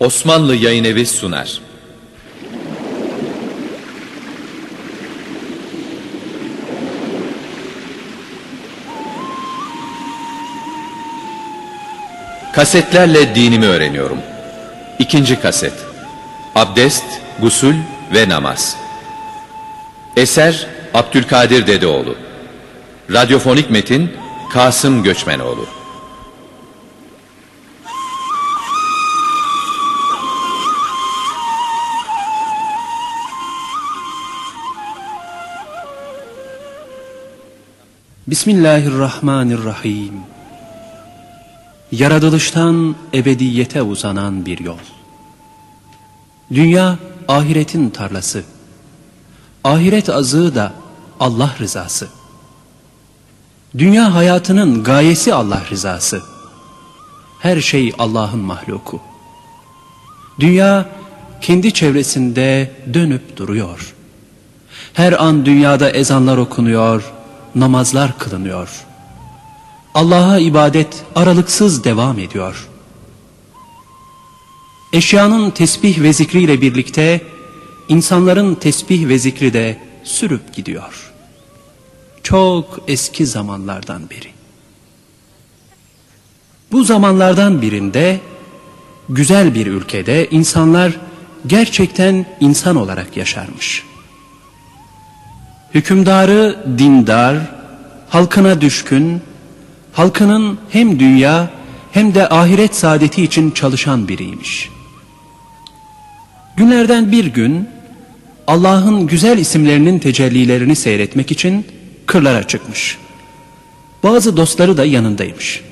Osmanlı Yayın Evi sunar. Kasetlerle dinimi öğreniyorum. İkinci kaset. Abdest, gusül ve namaz. Eser Abdülkadir Dedeoğlu. Radyofonik metin Kasım Göçmenoğlu. Bismillahirrahmanirrahim. Yaratılıştan ebediyete uzanan bir yol. Dünya ahiretin tarlası. Ahiret azığı da Allah rızası. Dünya hayatının gayesi Allah rızası. Her şey Allah'ın mahluku. Dünya kendi çevresinde dönüp duruyor. Her an dünyada ezanlar okunuyor, namazlar kılınıyor. Allah'a ibadet aralıksız devam ediyor. Eşyanın tesbih ve zikriyle birlikte insanların tesbih ve zikri de sürüp gidiyor. Çok eski zamanlardan beri. Bu zamanlardan birinde güzel bir ülkede insanlar gerçekten insan olarak yaşarmış. Hükümdarı dindar, halkına düşkün, halkının hem dünya hem de ahiret saadeti için çalışan biriymiş. Günlerden bir gün Allah'ın güzel isimlerinin tecellilerini seyretmek için kırlara çıkmış. Bazı dostları da yanındaymış.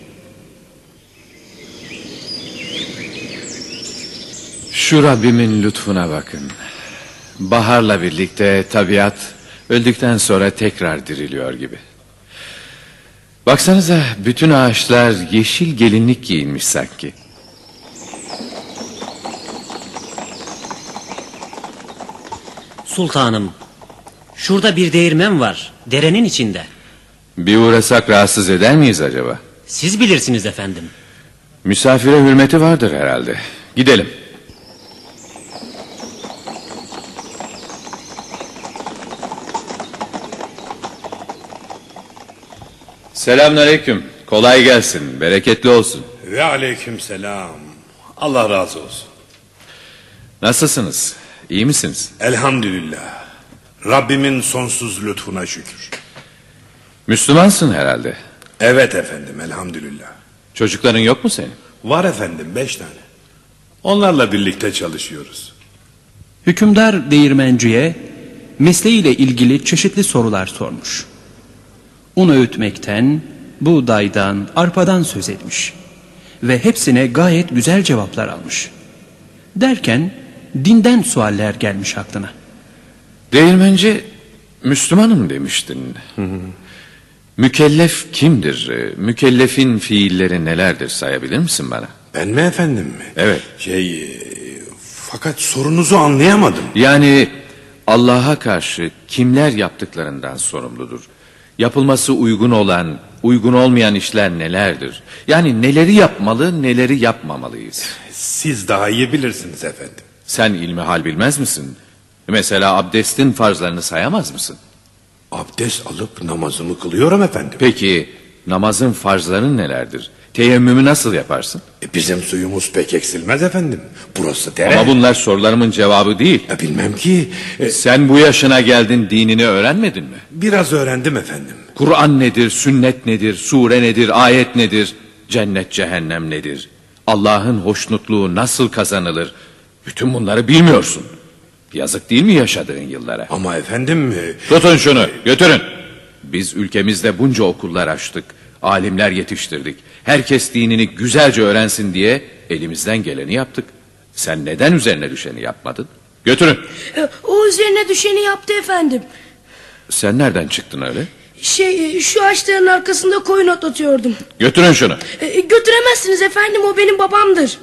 Şu Rabbimin lütfuna bakın. Baharla birlikte tabiat öldükten sonra tekrar diriliyor gibi. Baksanıza bütün ağaçlar yeşil gelinlik giyinmiş sanki. Sultanım, şurada bir değirmen var, derenin içinde. Bir uğrasak rahatsız eder miyiz acaba? Siz bilirsiniz efendim. Misafire hürmeti vardır herhalde. Gidelim. Selamünaleyküm. Kolay gelsin. Bereketli olsun. Ve aleyküm selam. Allah razı olsun. Nasılsınız? İyi misiniz? Elhamdülillah. Rabbimin sonsuz lütfuna şükür. Müslümansın herhalde. Evet efendim elhamdülillah. Çocukların yok mu senin? Var efendim beş tane. Onlarla birlikte çalışıyoruz. Hükümdar değirmenciye mesleğiyle ilgili çeşitli sorular sormuş. Un öğütmekten, buğdaydan, arpadan söz etmiş. Ve hepsine gayet güzel cevaplar almış. Derken dinden sualler gelmiş aklına. Değirmenci Müslümanım demiştin. Mükellef kimdir? Mükellefin fiilleri nelerdir sayabilir misin bana? Ben mi efendim mi? Evet. Şey e, fakat sorunuzu anlayamadım. Yani Allah'a karşı kimler yaptıklarından sorumludur? Yapılması uygun olan, uygun olmayan işler nelerdir? Yani neleri yapmalı, neleri yapmamalıyız? Siz daha iyi bilirsiniz efendim. Sen ilmi hal bilmez misin? Mesela abdestin farzlarını sayamaz mısın? Abdest alıp namazımı kılıyorum efendim. Peki namazın farzları nelerdir? Teyemmümü nasıl yaparsın? E, bizim suyumuz pek eksilmez efendim. Burası dere. Ama bunlar sorularımın cevabı değil. E, bilmem ki. E, Sen bu yaşına geldin dinini öğrenmedin mi? biraz öğrendim efendim. Kur'an nedir, sünnet nedir, sure nedir, ayet nedir, cennet cehennem nedir? Allah'ın hoşnutluğu nasıl kazanılır? Bütün bunları bilmiyorsun. Yazık değil mi yaşadığın yıllara? Ama efendim e, Tutun şunu, götürün. Biz ülkemizde bunca okullar açtık, alimler yetiştirdik. Herkes dinini güzelce öğrensin diye elimizden geleni yaptık. Sen neden üzerine düşeni yapmadın? Götürün. E, O üzerine düşeni yaptı efendim. Sen nereden çıktın öyle? Şey e, şu ağaçların arkasında koyun otlatıyordum. Götürün şunu. E, Götüremezsiniz efendim o benim babamdır.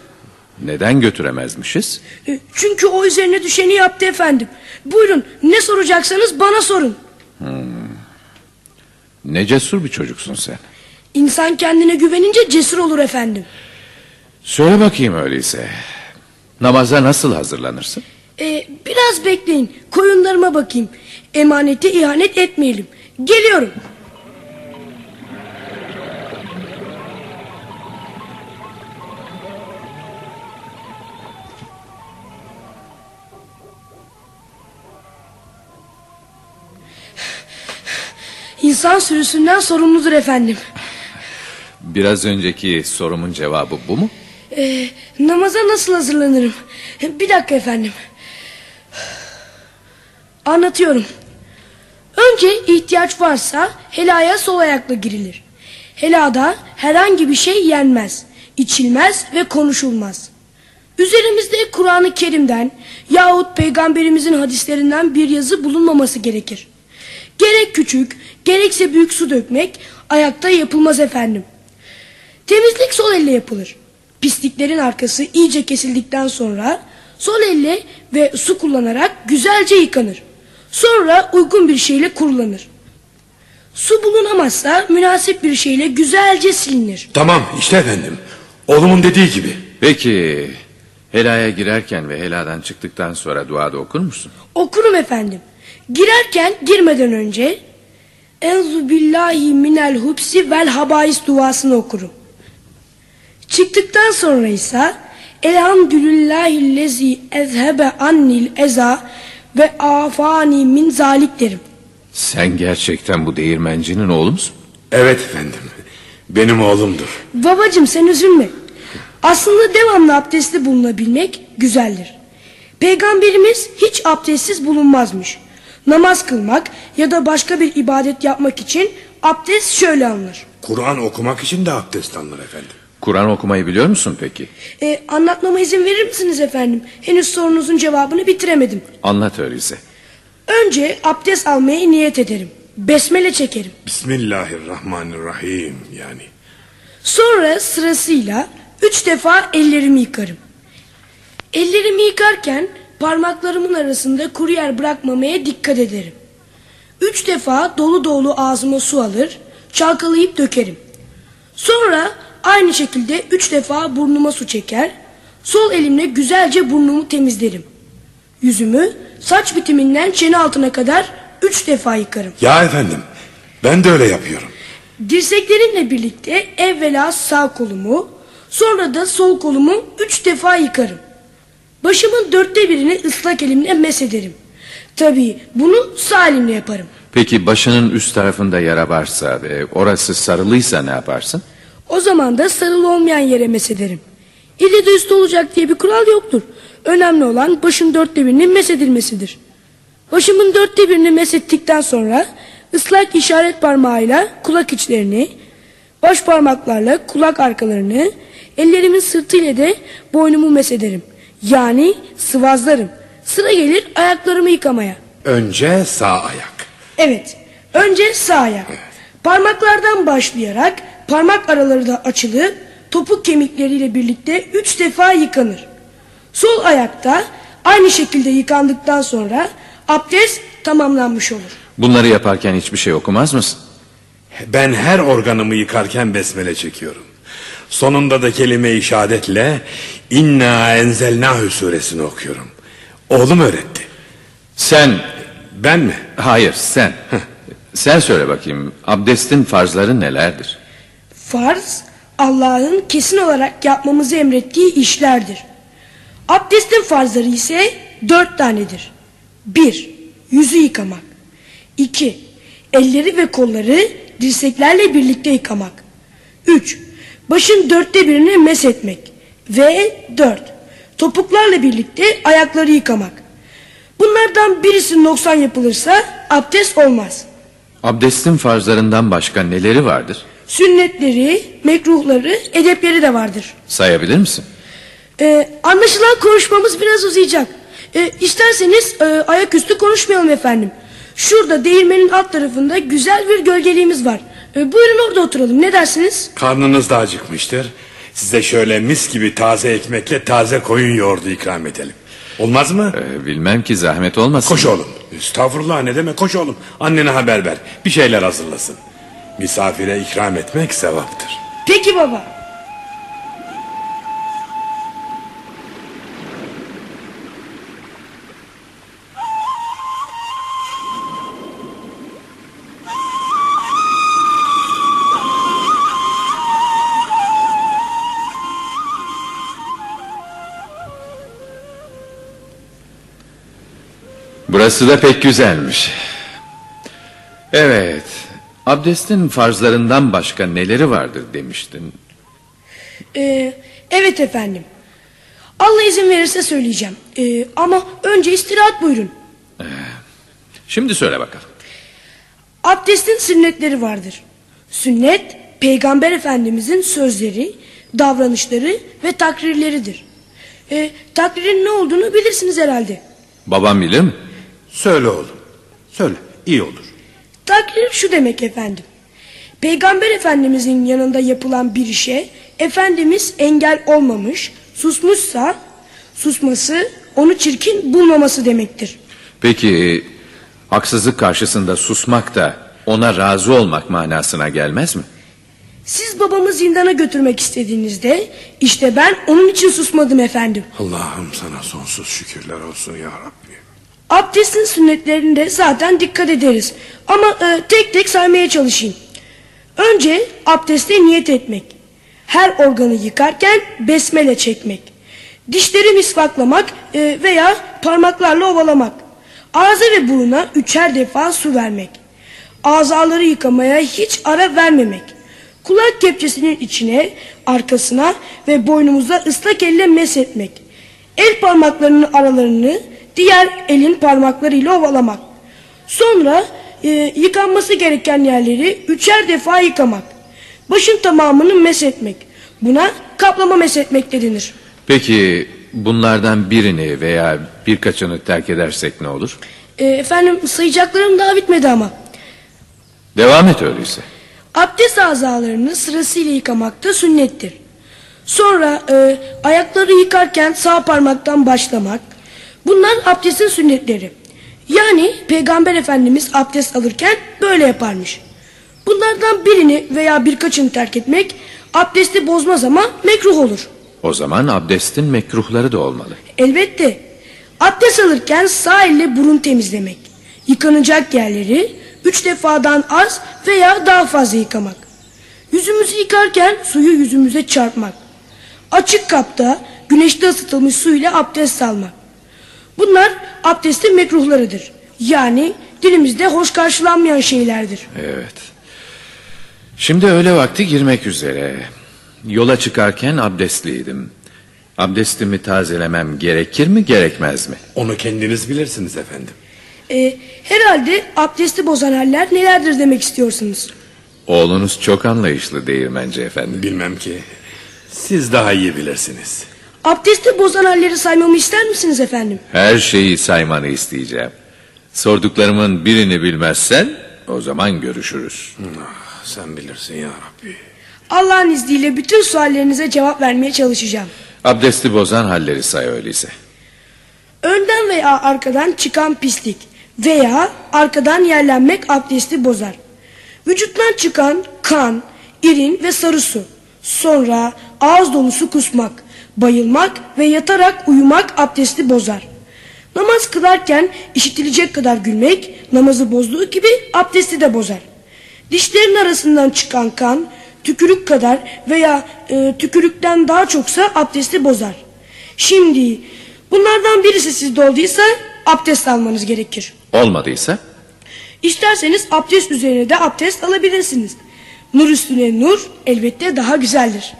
Neden götüremezmişiz? E, Çünkü o üzerine düşeni yaptı efendim. Buyurun ne soracaksanız bana sorun. Ne cesur bir çocuksun sen. İnsan kendine güvenince cesur olur efendim. Söyle bakayım öyleyse. Namaza nasıl hazırlanırsın? Ee, biraz bekleyin. Koyunlarıma bakayım. Emanete ihanet etmeyelim. Geliyorum. İnsan sürüsünden sorumludur efendim. Biraz önceki sorumun cevabı bu mu? Ee, namaza nasıl hazırlanırım? Bir dakika efendim. Anlatıyorum. Önce ihtiyaç varsa helaya sol ayakla girilir. Helada herhangi bir şey yenmez, içilmez ve konuşulmaz. Üzerimizde Kur'an-ı Kerim'den yahut peygamberimizin hadislerinden bir yazı bulunmaması gerekir. Gerek küçük, gerekse büyük su dökmek ayakta yapılmaz efendim. Temizlik sol elle yapılır. Pisliklerin arkası iyice kesildikten sonra sol elle ve su kullanarak güzelce yıkanır. Sonra uygun bir şeyle kurulanır. Su bulunamazsa münasip bir şeyle güzelce silinir. Tamam işte efendim. Oğlumun dediği gibi. Peki helaya girerken ve heladan çıktıktan sonra duada okur musun? Okurum efendim. Girerken girmeden önce Enzu billahi minel hupsi vel habais duasını okurum. Çıktıktan sonra ise Elhamdülillahillezi ezhebe annil eza ve afani min zalik derim. Sen gerçekten bu değirmencinin oğlu musun? Evet efendim. Benim oğlumdur. Babacım sen üzülme. Aslında devamlı abdestli bulunabilmek güzeldir. Peygamberimiz hiç abdestsiz bulunmazmış. Namaz kılmak ya da başka bir ibadet yapmak için abdest şöyle alınır. Kur'an okumak için de abdest alınır efendim. Kur'an okumayı biliyor musun peki? Ee, anlatmama izin verir misiniz efendim? Henüz sorunuzun cevabını bitiremedim. Anlat öyleyse. Önce abdest almaya niyet ederim. Besmele çekerim. Bismillahirrahmanirrahim yani. Sonra sırasıyla üç defa ellerimi yıkarım. Ellerimi yıkarken parmaklarımın arasında kuru yer bırakmamaya dikkat ederim. Üç defa dolu dolu ağzıma su alır, çalkalayıp dökerim. Sonra aynı şekilde üç defa burnuma su çeker, sol elimle güzelce burnumu temizlerim. Yüzümü saç bitiminden çene altına kadar üç defa yıkarım. Ya efendim ben de öyle yapıyorum. Dirseklerimle birlikte evvela sağ kolumu, sonra da sol kolumu üç defa yıkarım. Başımın dörtte birini ıslak elimle mesederim. Tabii bunu sağ elimle yaparım. Peki başının üst tarafında yara varsa ve orası sarılıysa ne yaparsın? O zaman da sarılı olmayan yere mesederim. İli de üstü olacak diye bir kural yoktur. Önemli olan başın dörtte birinin mesedilmesidir. Başımın dörtte birini mesettikten sonra ıslak işaret parmağıyla kulak içlerini, baş parmaklarla kulak arkalarını, ellerimin sırtıyla de boynumu mesederim. Yani sıvazlarım. Sıra gelir ayaklarımı yıkamaya. Önce sağ ayak. Evet. Önce sağ ayak. Parmaklardan başlayarak parmak araları da açılıp topuk kemikleriyle birlikte üç defa yıkanır. Sol ayakta aynı şekilde yıkandıktan sonra abdest tamamlanmış olur. Bunları yaparken hiçbir şey okumaz mısın? Ben her organımı yıkarken besmele çekiyorum. Sonunda da kelime-i şehadetle İnna enzelnahu suresini okuyorum. Oğlum öğretti. Sen, Ben mi? hayır sen. sen söyle bakayım abdestin farzları nelerdir? Farz Allah'ın kesin olarak yapmamızı emrettiği işlerdir. Abdestin farzları ise dört tanedir. Bir, yüzü yıkamak. İki, elleri ve kolları dirseklerle birlikte yıkamak. Üç, başın dörtte birini meshetmek. Ve dört, topuklarla birlikte ayakları yıkamak. Bunlardan birisi noksan yapılırsa abdest olmaz. Abdestin farzlarından başka neleri vardır? Sünnetleri, mekruhları, edepleri de vardır. Sayabilir misin? Ee, anlaşılan konuşmamız biraz uzayacak. Ee, isterseniz e, ayaküstü konuşmayalım efendim. Şurada değirmenin alt tarafında güzel bir gölgeliğimiz var. Ee, buyurun orada oturalım ne dersiniz? Karnınız da acıkmıştır. Size şöyle mis gibi taze ekmekle taze koyun yoğurdu ikram edelim. Olmaz mı? Ee, bilmem ki zahmet olmasın. Koş oğlum. Estağfurullah ne demek koş oğlum. Annene haber ver. Bir şeyler hazırlasın. Misafire ikram etmek sevaptır. Peki baba. Burası da pek güzelmiş. Evet, Abdestin farzlarından başka neleri vardır demiştin. Ee, evet efendim. Allah izin verirse söyleyeceğim. Ee, ama önce istirahat buyurun. Şimdi söyle bakalım. Abdestin sünnetleri vardır. Sünnet, Peygamber Efendimizin sözleri, davranışları ve takrirleridir. Ee, takririn ne olduğunu bilirsiniz herhalde. Babam bilir mi? Söyle oğlum. Söyle. iyi olur. Takrir şu demek efendim. Peygamber Efendimizin yanında yapılan bir işe Efendimiz engel olmamış, susmuşsa susması onu çirkin bulmaması demektir. Peki haksızlık karşısında susmak da ona razı olmak manasına gelmez mi? Siz babamı zindana götürmek istediğinizde işte ben onun için susmadım efendim. Allah'ım sana sonsuz şükürler olsun ya Rabbi. Abdestin sünnetlerinde zaten dikkat ederiz. Ama e, tek tek saymaya çalışayım. Önce abdeste niyet etmek. Her organı yıkarken besmele çekmek. Dişleri misvaklamak e, veya parmaklarla ovalamak. Ağza ve buruna üçer defa su vermek. Azaları yıkamaya hiç ara vermemek. Kulak kepçesinin içine, arkasına ve boynumuza ıslak elle meshetmek. El parmaklarının aralarını diğer elin parmaklarıyla ovalamak. Sonra e, yıkanması gereken yerleri üçer defa yıkamak. Başın tamamını meshetmek. Buna kaplama meshetmek de denir. Peki bunlardan birini veya birkaçını terk edersek ne olur? E, efendim sayacaklarım daha bitmedi ama. Devam et öyleyse. Abdest azalarını sırasıyla yıkamak da sünnettir. Sonra e, ayakları yıkarken sağ parmaktan başlamak. Bunlar abdestin sünnetleri. Yani Peygamber Efendimiz abdest alırken böyle yaparmış. Bunlardan birini veya birkaçını terk etmek abdesti bozmaz ama mekruh olur. O zaman abdestin mekruhları da olmalı. Elbette. Abdest alırken sağ elle burun temizlemek. Yıkanacak yerleri üç defadan az veya daha fazla yıkamak. Yüzümüzü yıkarken suyu yüzümüze çarpmak. Açık kapta güneşte ısıtılmış su ile abdest almak. Bunlar abdestin mekruhlarıdır. Yani dilimizde hoş karşılanmayan şeylerdir. Evet. Şimdi öğle vakti girmek üzere. Yola çıkarken abdestliydim. Abdestimi tazelemem gerekir mi gerekmez mi? Onu kendiniz bilirsiniz efendim. Ee, herhalde abdesti bozan haller nelerdir demek istiyorsunuz? Oğlunuz çok anlayışlı değirmenci efendi. Bilmem ki. Siz daha iyi bilirsiniz. Abdesti bozan halleri saymamı ister misiniz efendim? Her şeyi saymanı isteyeceğim. Sorduklarımın birini bilmezsen o zaman görüşürüz. Ah, sen bilirsin ya Rabbi. Allah'ın izniyle bütün suallerinize cevap vermeye çalışacağım. Abdesti bozan halleri say öyleyse. Önden veya arkadan çıkan pislik veya arkadan yerlenmek abdesti bozar. Vücuttan çıkan kan, irin ve sarı su. Sonra ağız dolusu kusmak, bayılmak ve yatarak uyumak abdesti bozar. Namaz kılarken işitilecek kadar gülmek namazı bozduğu gibi abdesti de bozar. Dişlerin arasından çıkan kan tükürük kadar veya e, tükürükten daha çoksa abdesti bozar. Şimdi bunlardan birisi sizde olduysa abdest almanız gerekir. Olmadıysa İsterseniz abdest üzerine de abdest alabilirsiniz. Nur üstüne nur elbette daha güzeldir.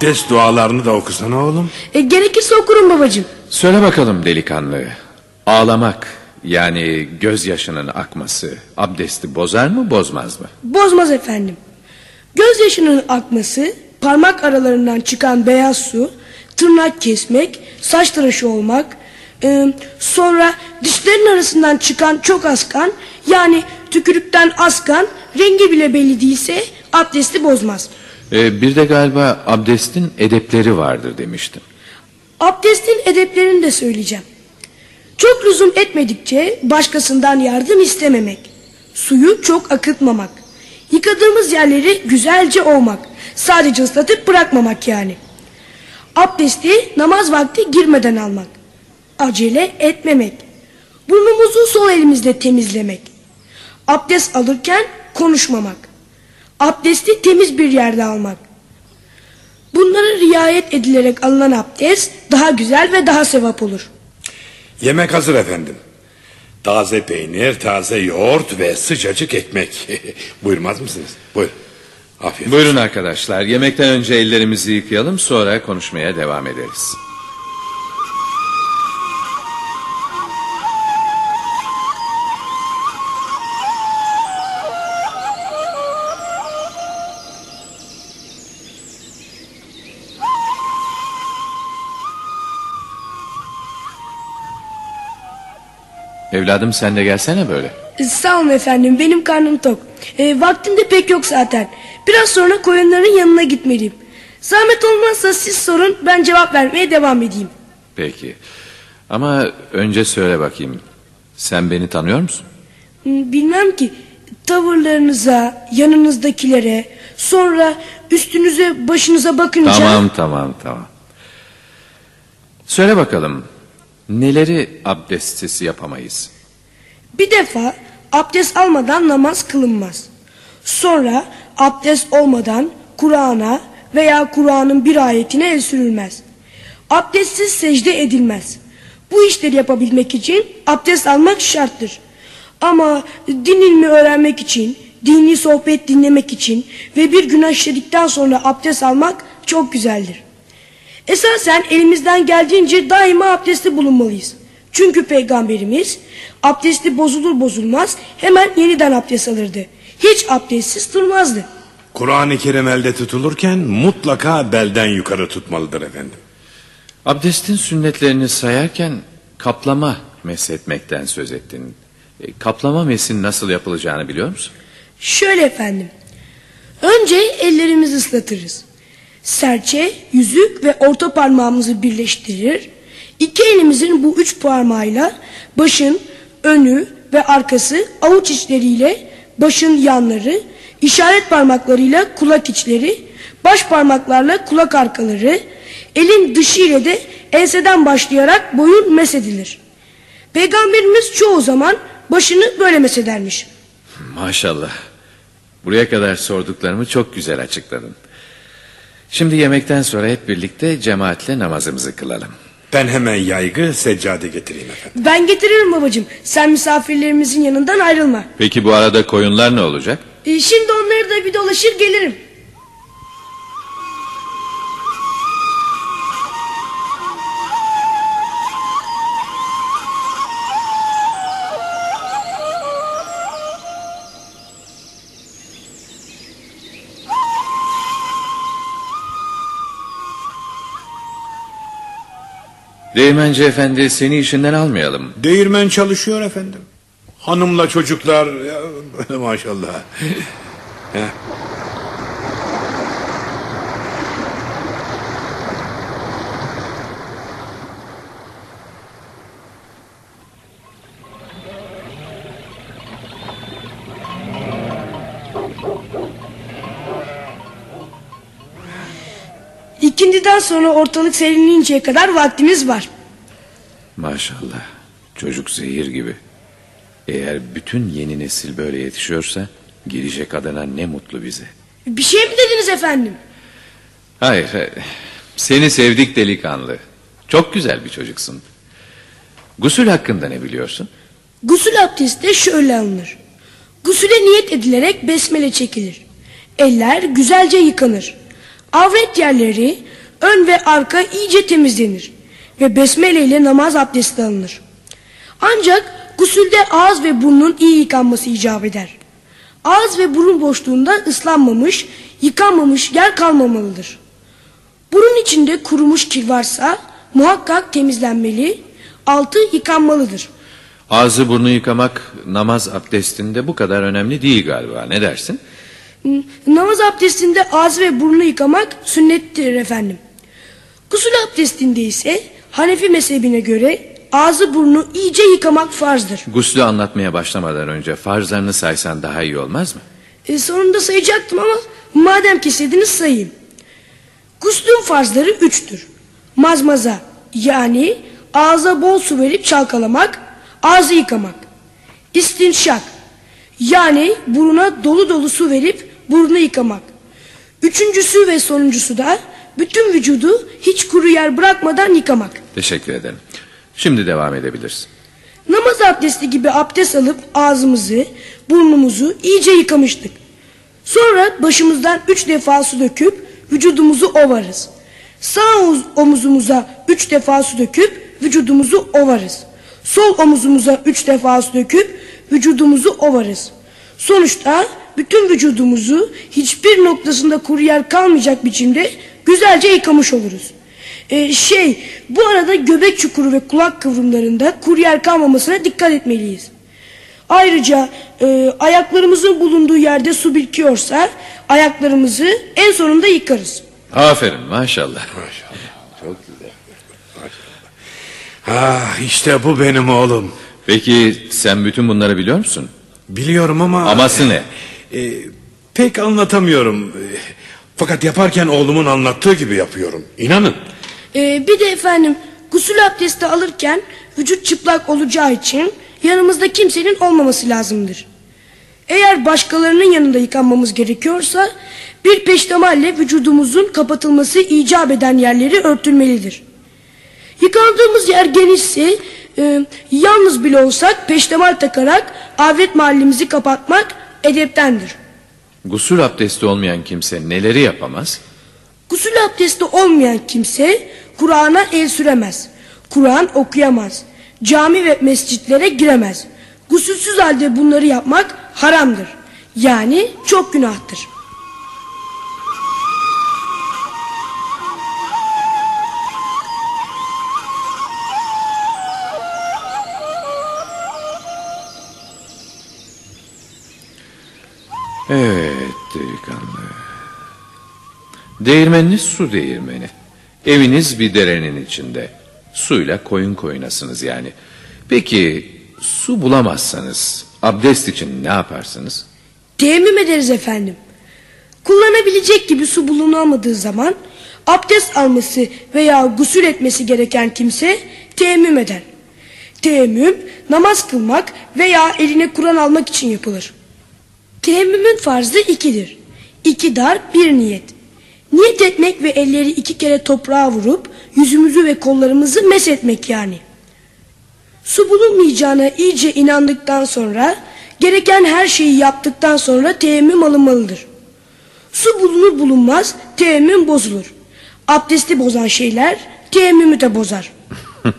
Abdest dualarını da okusana oğlum. E, gerekirse okurum babacığım. söyle bakalım delikanlı. Ağlamak yani gözyaşının akması abdesti bozar mı bozmaz mı? Bozmaz efendim. Gözyaşının akması, parmak aralarından çıkan beyaz su, tırnak kesmek, saç tıraşı olmak, e, sonra dişlerin arasından çıkan çok az kan, yani tükürükten az kan, rengi bile belli değilse abdesti bozmaz. Ee, bir de galiba abdestin edepleri vardır demiştin. Abdestin edeplerini de söyleyeceğim. Çok lüzum etmedikçe başkasından yardım istememek. Suyu çok akıtmamak. Yıkadığımız yerleri güzelce ovmak. Sadece ıslatıp bırakmamak yani. Abdesti namaz vakti girmeden almak. Acele etmemek. Burnumuzu sol elimizle temizlemek. Abdest alırken konuşmamak. Abdesti temiz bir yerde almak. Bunlara riayet edilerek alınan abdest daha güzel ve daha sevap olur. Yemek hazır efendim. Taze peynir, taze yoğurt ve sıcacık ekmek. Buyurmaz mısınız? Buyur. Afiyet. Buyurun arkadaşlar yemekten önce ellerimizi yıkayalım sonra konuşmaya devam ederiz. Evladım sen de gelsene böyle. E, Sağ olun efendim benim karnım tok. E, vaktim de pek yok zaten. Biraz sonra koyunların yanına gitmeliyim. Zahmet olmazsa siz sorun ben cevap vermeye devam edeyim. Peki. Ama önce söyle bakayım. Sen beni tanıyor musun? Bilmem ki tavırlarınıza, yanınızdakilere, sonra üstünüze, başınıza bakınca... Tamam tamam tamam. Söyle bakalım. Neleri abdestsiz yapamayız? Bir defa abdest almadan namaz kılınmaz. Sonra abdest olmadan Kur'an'a veya Kur'an'ın bir ayetine el sürülmez. Abdestsiz secde edilmez. Bu işleri yapabilmek için abdest almak şarttır. Ama din ilmi öğrenmek için, dini sohbet dinlemek için ve bir günah işledikten sonra abdest almak çok güzeldir. Esasen elimizden geldiğince daima abdestli bulunmalıyız. Çünkü peygamberimiz abdesti bozulur bozulmaz hemen yeniden abdest alırdı. Hiç abdestsiz durmazdı. Kur'an-ı Kerim elde tutulurken mutlaka belden yukarı tutmalıdır efendim. Abdestin sünnetlerini sayarken kaplama meshetmekten söz ettin. E, kaplama mesin nasıl yapılacağını biliyor musun? Şöyle efendim. Önce ellerimizi ıslatırız. Serçe, yüzük ve orta parmağımızı birleştirir. İki elimizin bu üç parmağıyla başın önü ve arkası avuç içleriyle başın yanları, işaret parmaklarıyla kulak içleri, baş parmaklarla kulak arkaları, elin dışı ile de enseden başlayarak boyun mesedilir. Peygamberimiz çoğu zaman başını böyle mesedermiş. Maşallah. Buraya kadar sorduklarımı çok güzel açıkladın. Şimdi yemekten sonra hep birlikte cemaatle namazımızı kılalım. Ben hemen yaygı seccade getireyim efendim. Ben getiririm babacığım. Sen misafirlerimizin yanından ayrılma. Peki bu arada koyunlar ne olacak? Ee, şimdi onları da bir dolaşır gelirim. Değirmenci efendi seni işinden almayalım. Değirmen çalışıyor efendim. Hanımla çocuklar maşallah. İkindiden sonra ortalık serinleyinceye kadar vaktimiz var. Maşallah. Çocuk zehir gibi. Eğer bütün yeni nesil böyle yetişiyorsa gelecek adına ne mutlu bize. Bir şey mi dediniz efendim? Hayır, hayır. Seni sevdik delikanlı. Çok güzel bir çocuksun. Gusül hakkında ne biliyorsun? Gusül abdesti de şöyle alınır. Gusüle niyet edilerek besmele çekilir. Eller güzelce yıkanır. Avret yerleri ön ve arka iyice temizlenir. Ve besmele ile namaz abdesti alınır. Ancak gusülde ağız ve burnun iyi yıkanması icap eder. Ağız ve burun boşluğunda ıslanmamış, yıkanmamış yer kalmamalıdır. Burun içinde kurumuş kir varsa muhakkak temizlenmeli, altı yıkanmalıdır. Ağzı burnu yıkamak namaz abdestinde bu kadar önemli değil galiba. Ne dersin? Namaz abdestinde ağız ve burnu yıkamak sünnettir efendim. Gusül abdestinde ise Hanefi mezhebine göre ağzı burnu iyice yıkamak farzdır. Guslü anlatmaya başlamadan önce farzlarını saysan daha iyi olmaz mı? E, sonunda sayacaktım ama madem ki istediniz sayayım. Guslün farzları üçtür. mazmaza yani ağza bol su verip çalkalamak, ağzı yıkamak. İstinşak yani buruna dolu dolu su verip burnu yıkamak. Üçüncüsü ve sonuncusu da bütün vücudu hiç kuru yer bırakmadan yıkamak. Teşekkür ederim. Şimdi devam edebilirsin. Namaz abdesti gibi abdest alıp ağzımızı, burnumuzu iyice yıkamıştık. Sonra başımızdan üç defa su döküp vücudumuzu ovarız. Sağ omuz- omuzumuza üç defa su döküp vücudumuzu ovarız. Sol omuzumuza üç defa su döküp vücudumuzu ovarız. Sonuçta bütün vücudumuzu hiçbir noktasında kuru yer kalmayacak biçimde güzelce yıkamış oluruz. Ee, şey bu arada göbek çukuru ve kulak kıvrımlarında kuru yer kalmamasına dikkat etmeliyiz. Ayrıca e, ayaklarımızın bulunduğu yerde su birikiyorsa ayaklarımızı en sonunda yıkarız. Aferin maşallah. Çok güzel. Ah işte bu benim oğlum. Peki sen bütün bunları biliyor musun? Biliyorum ama... Aması ne? E, pek anlatamıyorum. Fakat yaparken oğlumun anlattığı gibi yapıyorum. İnanın. Ee, bir de efendim gusül abdesti alırken vücut çıplak olacağı için yanımızda kimsenin olmaması lazımdır. Eğer başkalarının yanında yıkanmamız gerekiyorsa bir peştemalle vücudumuzun kapatılması icap eden yerleri örtülmelidir. Yıkandığımız yer genişse e, yalnız bile olsak peştemal takarak avret mahallimizi kapatmak edeptendir. Gusül abdesti olmayan kimse neleri yapamaz? Gusül abdesti olmayan kimse Kur'an'a el süremez. Kur'an okuyamaz. Cami ve mescitlere giremez. Gusülsüz halde bunları yapmak haramdır. Yani çok günahtır. Evet delikanlı. Değirmeniniz su değirmeni. Eviniz bir derenin içinde. Suyla koyun koyunasınız yani. Peki su bulamazsanız abdest için ne yaparsınız? Teyemmüm ederiz efendim. Kullanabilecek gibi su bulunamadığı zaman abdest alması veya gusül etmesi gereken kimse teyemmüm eder. Teyemmüm namaz kılmak veya eline Kur'an almak için yapılır. Teyemmümün farzı ikidir. İki dar bir niyet. Niyet etmek ve elleri iki kere toprağa vurup yüzümüzü ve kollarımızı meshetmek yani. Su bulunmayacağına iyice inandıktan sonra gereken her şeyi yaptıktan sonra teyemmüm alınmalıdır. Su bulunur bulunmaz teyemmüm bozulur. Abdesti bozan şeyler teyemmümü de bozar.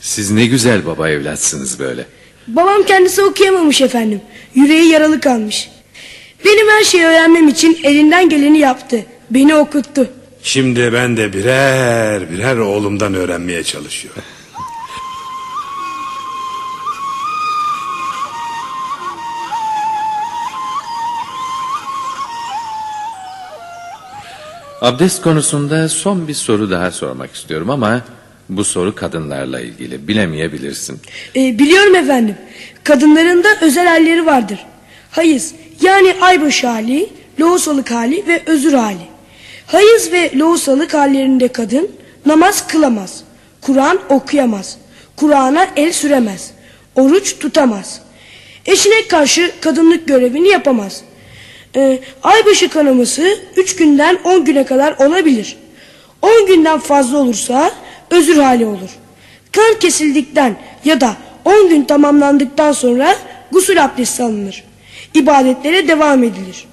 Siz ne güzel baba evlatsınız böyle. Babam kendisi okuyamamış efendim. Yüreği yaralı kalmış. Benim her şeyi öğrenmem için elinden geleni yaptı. Beni okuttu. Şimdi ben de birer birer oğlumdan öğrenmeye çalışıyorum. Abdest konusunda son bir soru daha sormak istiyorum ama bu soru kadınlarla ilgili bilemeyebilirsin. Ee, biliyorum efendim. Kadınların da özel halleri vardır. Hayız yani aybaşı hali, lohusalık hali ve özür hali. Hayız ve lohusalık hallerinde kadın namaz kılamaz. Kur'an okuyamaz. Kur'an'a el süremez. Oruç tutamaz. Eşine karşı kadınlık görevini yapamaz. Ee, aybaşı kanaması 3 günden 10 güne kadar olabilir. 10 günden fazla olursa özür hali olur. Kan kesildikten ya da 10 gün tamamlandıktan sonra gusül abdesti alınır. İbadetlere devam edilir.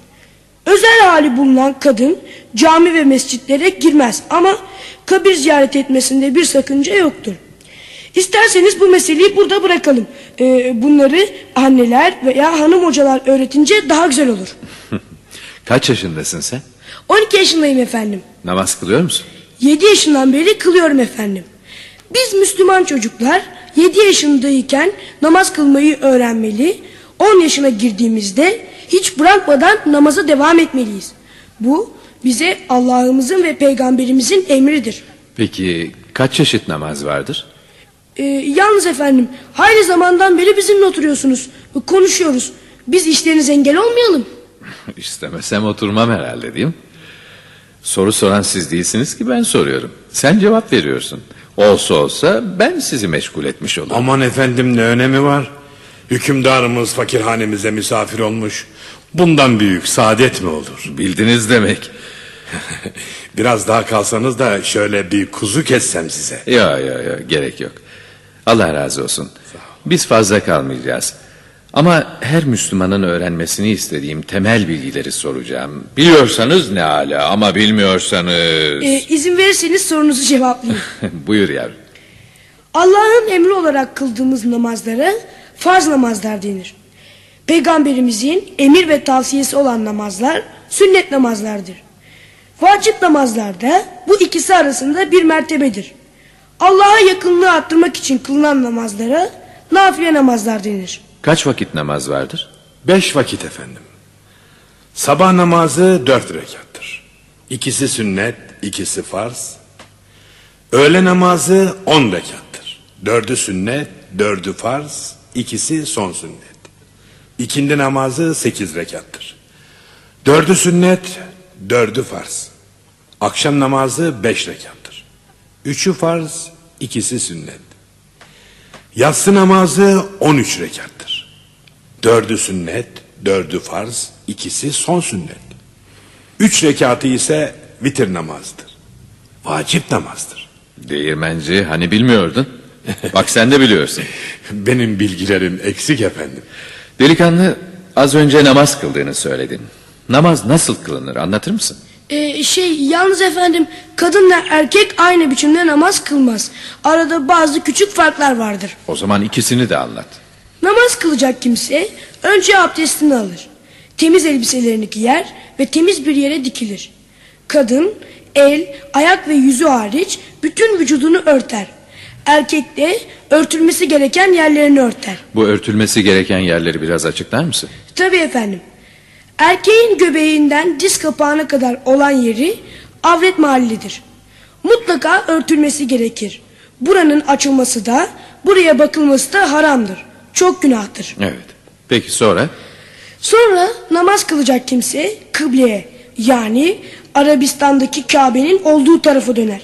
Özel hali bulunan kadın cami ve mescitlere girmez ama kabir ziyaret etmesinde bir sakınca yoktur. İsterseniz bu meseleyi burada bırakalım. Ee, bunları anneler veya hanım hocalar öğretince daha güzel olur. Kaç yaşındasın sen? 12 yaşındayım efendim. Namaz kılıyor musun? 7 yaşından beri kılıyorum efendim. Biz Müslüman çocuklar 7 yaşındayken namaz kılmayı öğrenmeli. 10 yaşına girdiğimizde hiç bırakmadan namaza devam etmeliyiz. Bu bize Allah'ımızın ve peygamberimizin emridir. Peki kaç çeşit namaz vardır? Ee, yalnız efendim hayli zamandan beri bizimle oturuyorsunuz. Konuşuyoruz. Biz işlerinize engel olmayalım. İstemesem oturmam herhalde değil mi? Soru soran siz değilsiniz ki ben soruyorum. Sen cevap veriyorsun. Olsa olsa ben sizi meşgul etmiş olurum. Aman efendim ne önemi var? Hükümdarımız fakirhanemize misafir olmuş. Bundan büyük saadet mi olur? Bildiniz demek. Biraz daha kalsanız da şöyle bir kuzu kessem size. Ya ya ya gerek yok. Allah razı olsun. Biz fazla kalmayacağız. Ama her Müslümanın öğrenmesini istediğim temel bilgileri soracağım. Biliyorsanız ne ala ama bilmiyorsanız... Ee, izin verirseniz sorunuzu cevaplayayım. Buyur yavrum. Allah'ın emri olarak kıldığımız namazlara farz namazlar denir. Peygamberimizin emir ve tavsiyesi olan namazlar sünnet namazlardır. Vacip namazlar da bu ikisi arasında bir mertebedir. Allah'a yakınlığı arttırmak için kılınan namazlara nafile namazlar denir. Kaç vakit namaz vardır? Beş vakit efendim. Sabah namazı dört rekattır. İkisi sünnet, ikisi farz. Öğle namazı on rekattır. Dördü sünnet, dördü farz, ikisi son sünnet. İkindi namazı sekiz rekattır. Dördü sünnet, dördü farz. Akşam namazı beş rekattır. Üçü farz, ikisi sünnet. Yatsı namazı on üç rekattır. Dördü sünnet, dördü farz, ikisi son sünnet. Üç rekatı ise vitir namazdır. Vacip namazdır. Değirmenci hani bilmiyordun? Bak sen de biliyorsun. Benim bilgilerim eksik efendim. Delikanlı az önce namaz kıldığını söyledin. Namaz nasıl kılınır anlatır mısın? Ee, şey yalnız efendim kadınla erkek aynı biçimde namaz kılmaz. Arada bazı küçük farklar vardır. O zaman ikisini de anlat. Namaz kılacak kimse önce abdestini alır. Temiz elbiselerini giyer ve temiz bir yere dikilir. Kadın el, ayak ve yüzü hariç bütün vücudunu örter. Erkek de örtülmesi gereken yerlerini örter. Bu örtülmesi gereken yerleri biraz açıklar mısın? Tabii efendim. Erkeğin göbeğinden diz kapağına kadar olan yeri avret mahallidir. Mutlaka örtülmesi gerekir. Buranın açılması da buraya bakılması da haramdır. Çok günahtır. Evet. Peki sonra? Sonra namaz kılacak kimse kıbleye yani Arabistan'daki Kabe'nin olduğu tarafa döner.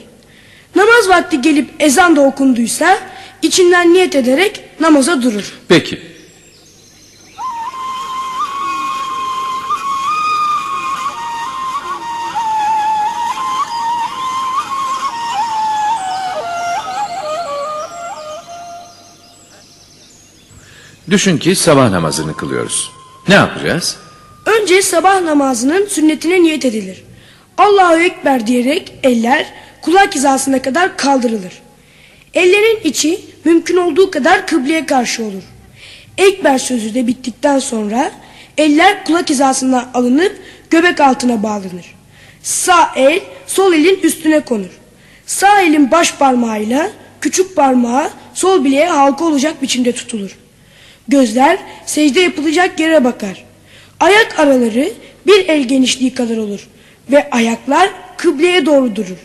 Namaz vakti gelip ezan da okunduysa içinden niyet ederek namaza durur. Peki. Düşün ki sabah namazını kılıyoruz. Ne yapacağız? Önce sabah namazının sünnetine niyet edilir. Allahu Ekber diyerek eller kulak hizasına kadar kaldırılır. Ellerin içi mümkün olduğu kadar kıbleye karşı olur. Ekber sözü de bittikten sonra eller kulak hizasına alınıp göbek altına bağlanır. Sağ el sol elin üstüne konur. Sağ elin baş parmağıyla küçük parmağı sol bileğe halka olacak biçimde tutulur. Gözler secde yapılacak yere bakar. Ayak araları bir el genişliği kadar olur ve ayaklar kıbleye doğru durur.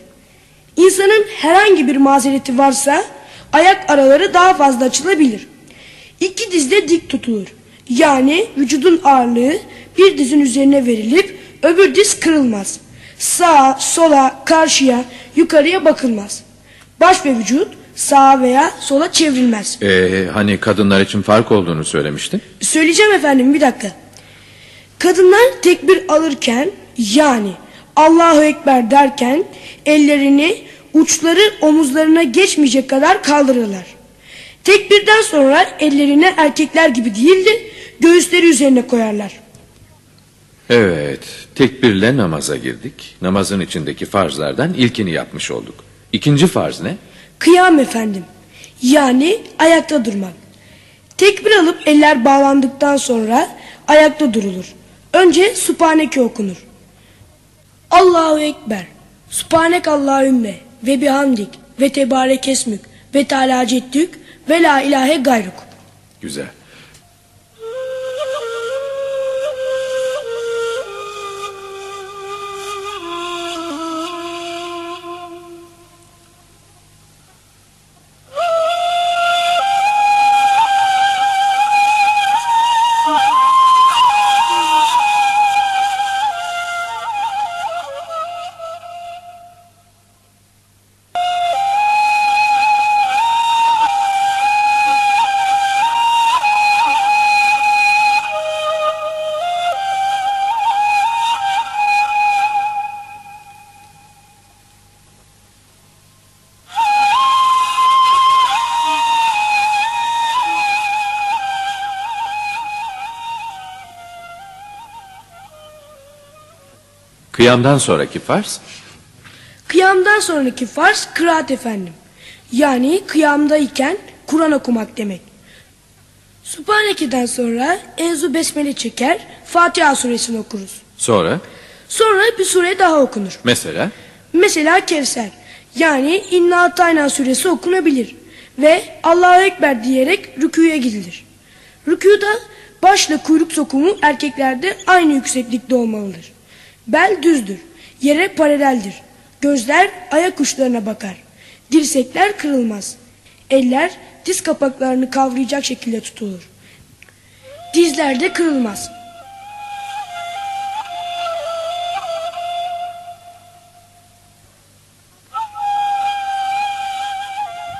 İnsanın herhangi bir mazereti varsa ayak araları daha fazla açılabilir. İki diz de dik tutulur. Yani vücudun ağırlığı bir dizin üzerine verilip öbür diz kırılmaz. Sağa, sola, karşıya, yukarıya bakılmaz. Baş ve vücut sağa veya sola çevrilmez. Ee, hani kadınlar için fark olduğunu söylemiştin. Söyleyeceğim efendim bir dakika. Kadınlar tekbir alırken yani Allahu Ekber derken ellerini uçları omuzlarına geçmeyecek kadar kaldırırlar. Tekbirden sonra ellerini erkekler gibi değil de göğüsleri üzerine koyarlar. Evet, tekbirle namaza girdik. Namazın içindeki farzlardan ilkini yapmış olduk. İkinci farz ne? Kıyam efendim. Yani ayakta durmak. Tekbir alıp eller bağlandıktan sonra ayakta durulur. Önce Subhaneke okunur. Allahu Ekber. Subhanek Allahümme ve bihamdik ve tebarek esmük ve teala ceddük ve la ilahe gayruk. Güzel. Kıyamdan sonraki farz? Kıyamdan sonraki farz kıraat efendim. Yani kıyamdayken Kur'an okumak demek. Subhaneke'den sonra Enzu Besmele çeker, Fatiha suresini okuruz. Sonra? Sonra bir sure daha okunur. Mesela? Mesela Kevser. Yani İnna Atayna suresi okunabilir. Ve Allahu Ekber diyerek rüküye gidilir. Rüküda başla kuyruk sokumu erkeklerde aynı yükseklikte olmalıdır. Bel düzdür. Yere paraleldir. Gözler ayak uçlarına bakar. Dirsekler kırılmaz. Eller diz kapaklarını kavrayacak şekilde tutulur. Dizler de kırılmaz.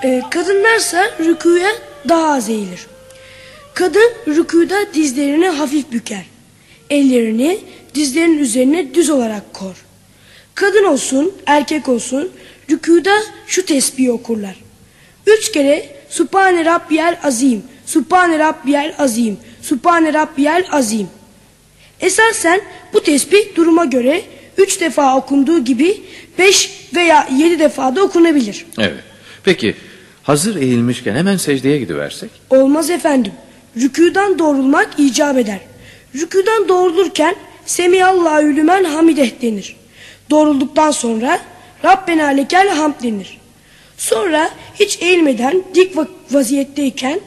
Ee, kadınlarsa rüküye daha az eğilir. Kadın rüküda dizlerini hafif büker. Ellerini dizlerin üzerine düz olarak kor. Kadın olsun, erkek olsun rüküda şu tesbihi okurlar. Üç kere Subhane Rabbiyel Azim, Subhane Rabbiyel Azim, Subhane Rabbiyel Azim. Esasen bu tesbih duruma göre üç defa okunduğu gibi beş veya yedi defa da okunabilir. Evet. Peki hazır eğilmişken hemen secdeye gidiversek? Olmaz efendim. Rüküden doğrulmak icap eder. Rüküden doğrulurken Semiyallahu lümen hamideh denir. Doğrulduktan sonra Rabbena lekel hamd denir. Sonra hiç eğilmeden dik va- vaziyetteyken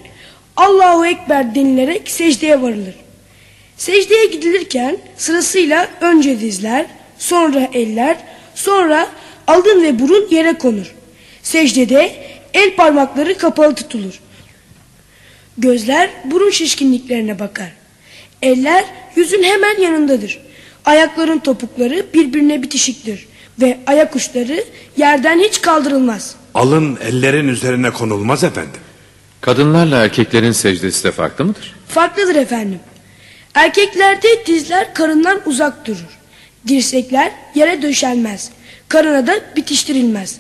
Allahu Ekber denilerek secdeye varılır. Secdeye gidilirken sırasıyla önce dizler, sonra eller, sonra alın ve burun yere konur. Secdede el parmakları kapalı tutulur. Gözler burun şişkinliklerine bakar. Eller yüzün hemen yanındadır. Ayakların topukları birbirine bitişiktir ve ayak uçları yerden hiç kaldırılmaz. Alın ellerin üzerine konulmaz efendim. Kadınlarla erkeklerin secdesi de farklı mıdır? Farklıdır efendim. Erkeklerde dizler karından uzak durur. Dirsekler yere döşenmez. Karına da bitiştirilmez.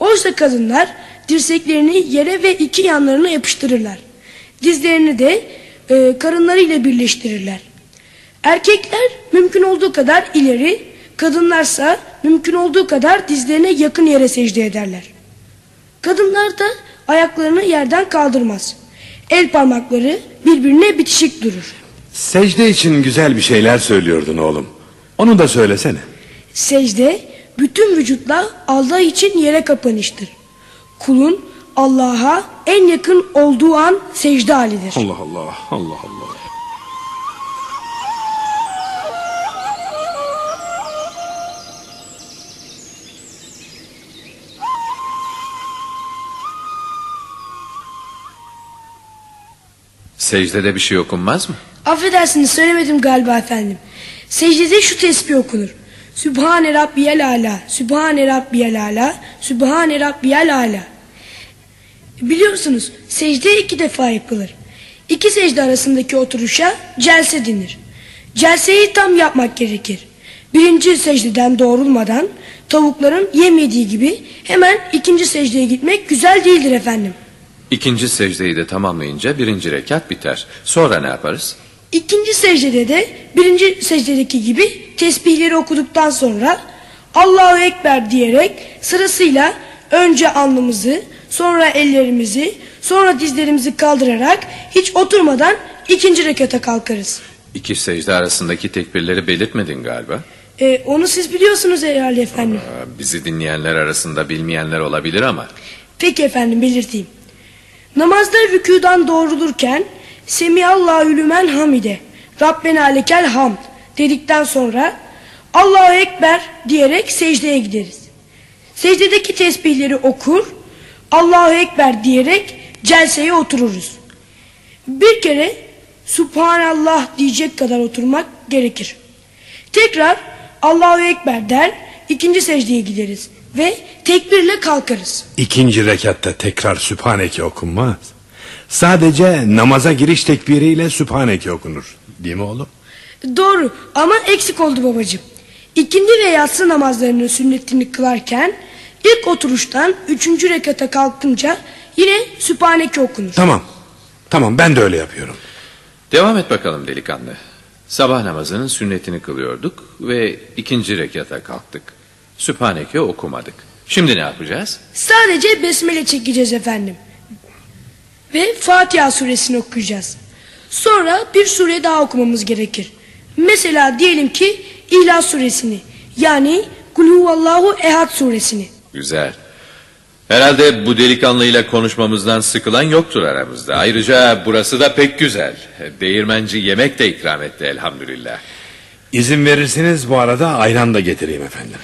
Oysa kadınlar dirseklerini yere ve iki yanlarına yapıştırırlar. Dizlerini de e, karınlarıyla birleştirirler. Erkekler mümkün olduğu kadar ileri, kadınlarsa mümkün olduğu kadar dizlerine yakın yere secde ederler. Kadınlar da ayaklarını yerden kaldırmaz. El parmakları birbirine bitişik durur. Secde için güzel bir şeyler söylüyordun oğlum. Onu da söylesene. Secde bütün vücutla Allah için yere kapanıştır. Kulun Allah'a en yakın olduğu an secde halidir. Allah Allah, Allah Allah. Secdede bir şey okunmaz mı? Affedersiniz söylemedim galiba efendim. Secdede şu tesbih okunur. Sübhane Rabbiyel Ala, Sübhane Rabbiyel Ala, Sübhane Rabbiyel Ala. Biliyorsunuz secde iki defa yapılır. İki secde arasındaki oturuşa celse denir. Celseyi tam yapmak gerekir. Birinci secdeden doğrulmadan tavukların yemediği gibi hemen ikinci secdeye gitmek güzel değildir efendim. İkinci secdeyi de tamamlayınca birinci rekat biter. Sonra ne yaparız? İkinci secdede de birinci secdedeki gibi tesbihleri okuduktan sonra Allahu Ekber diyerek sırasıyla önce alnımızı, sonra ellerimizi, sonra dizlerimizi kaldırarak hiç oturmadan ikinci rekata kalkarız. İki secde arasındaki tekbirleri belirtmedin galiba. Ee, onu siz biliyorsunuz herhalde efendim. Aa, Bizi dinleyenler arasında bilmeyenler olabilir ama Peki efendim belirteyim. Namazda rüküden doğrulurken Semiyallahu lümen hamide Rabbena lekel hamd dedikten sonra Allahu Ekber diyerek secdeye gideriz. Secdedeki tesbihleri okur Allahu Ekber diyerek celseye otururuz. Bir kere Subhanallah diyecek kadar oturmak gerekir. Tekrar Allahu Ekber der ikinci secdeye gideriz ve tekbirle kalkarız. İkinci rekatta tekrar Sübhaneke okunmaz. Sadece namaza giriş tekbiriyle Sübhaneke okunur. Değil mi oğlum? Doğru ama eksik oldu babacığım. İkindi ve yatsı namazlarının sünnetini kılarken ilk oturuştan üçüncü rekata kalkınca yine Sübhaneke okunur. Tamam. Tamam ben de öyle yapıyorum. devam et bakalım delikanlı. Sabah namazının sünnetini kılıyorduk ve ikinci rekata kalktık. Sübhaneke okumadık. Şimdi ne yapacağız? Sadece besmele çekeceğiz efendim. Ve Fatiha suresini okuyacağız. Sonra bir sure daha okumamız gerekir. Mesela diyelim ki İhlas suresini yani Kul huvallahu ehad suresini. Güzel. Herhalde bu delikanlıyla konuşmamızdan sıkılan yoktur aramızda. Ayrıca burası da pek güzel. Değirmenci yemek de ikram etti elhamdülillah. İzin verirseniz bu arada ayran da getireyim efendim.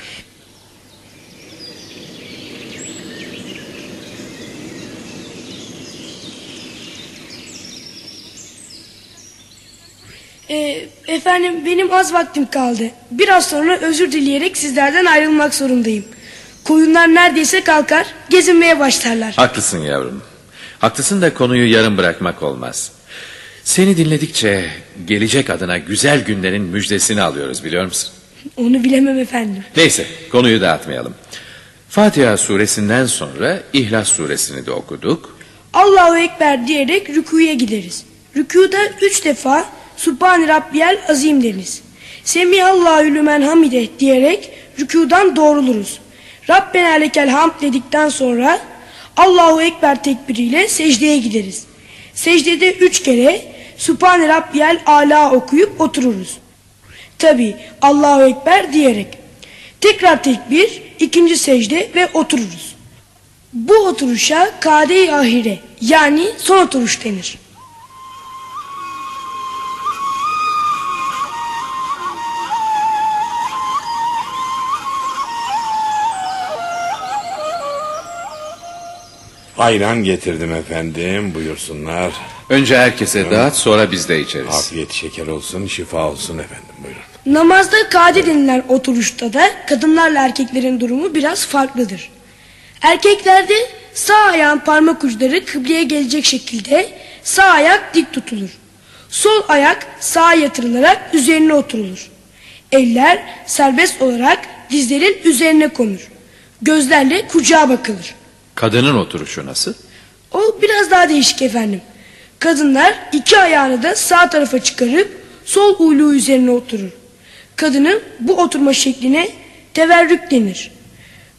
Ee, efendim benim az vaktim kaldı. Biraz sonra özür dileyerek sizlerden ayrılmak zorundayım. Koyunlar neredeyse kalkar, gezinmeye başlarlar. Haklısın yavrum. Haklısın da konuyu yarım bırakmak olmaz. Seni dinledikçe gelecek adına güzel günlerin müjdesini alıyoruz biliyor musun? Onu bilemem efendim. Neyse konuyu dağıtmayalım. Fatiha suresinden sonra İhlas suresini de okuduk. Allahu Ekber diyerek rükuya gideriz. Rükuda üç defa Subhan Rabbiyel Azim deriz. Semihallahu lümen hamide diyerek rükudan doğruluruz. Rabbena lekel hamd dedikten sonra Allahu Ekber tekbiriyle secdeye gideriz. Secdede üç kere Subhan Rabbiyel Ala okuyup otururuz. Tabi Allahu Ekber diyerek. Tekrar tekbir, ikinci secde ve otururuz. Bu oturuşa kade-i ahire yani son oturuş denir. Ayran getirdim efendim buyursunlar. Önce herkese dağıt sonra biz de içeriz. Afiyet şeker olsun şifa olsun efendim buyurun. Namazda kade denilen oturuşta da kadınlarla erkeklerin durumu biraz farklıdır. Erkeklerde sağ ayağın parmak uçları kıbleye gelecek şekilde sağ ayak dik tutulur. Sol ayak sağa yatırılarak üzerine oturulur. Eller serbest olarak dizlerin üzerine konur. Gözlerle kucağa bakılır. Kadının oturuşu nasıl? O biraz daha değişik efendim. Kadınlar iki ayağını da sağ tarafa çıkarıp sol uyluğu üzerine oturur. Kadının bu oturma şekline teverrük denir.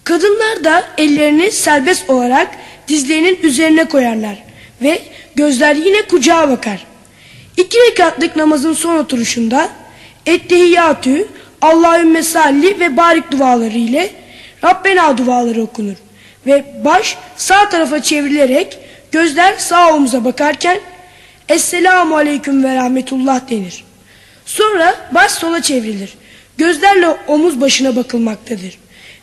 Kadınlar da ellerini serbest olarak dizlerinin üzerine koyarlar ve gözler yine kucağa bakar. İki rekatlık namazın son oturuşunda Ettehiyyatü, Allahümme salli ve barik duaları ile Rabbena duaları okunur. Ve baş sağ tarafa çevrilerek gözler sağ omuza bakarken Esselamu Aleyküm ve Rahmetullah denir. Sonra baş sola çevrilir. Gözlerle omuz başına bakılmaktadır.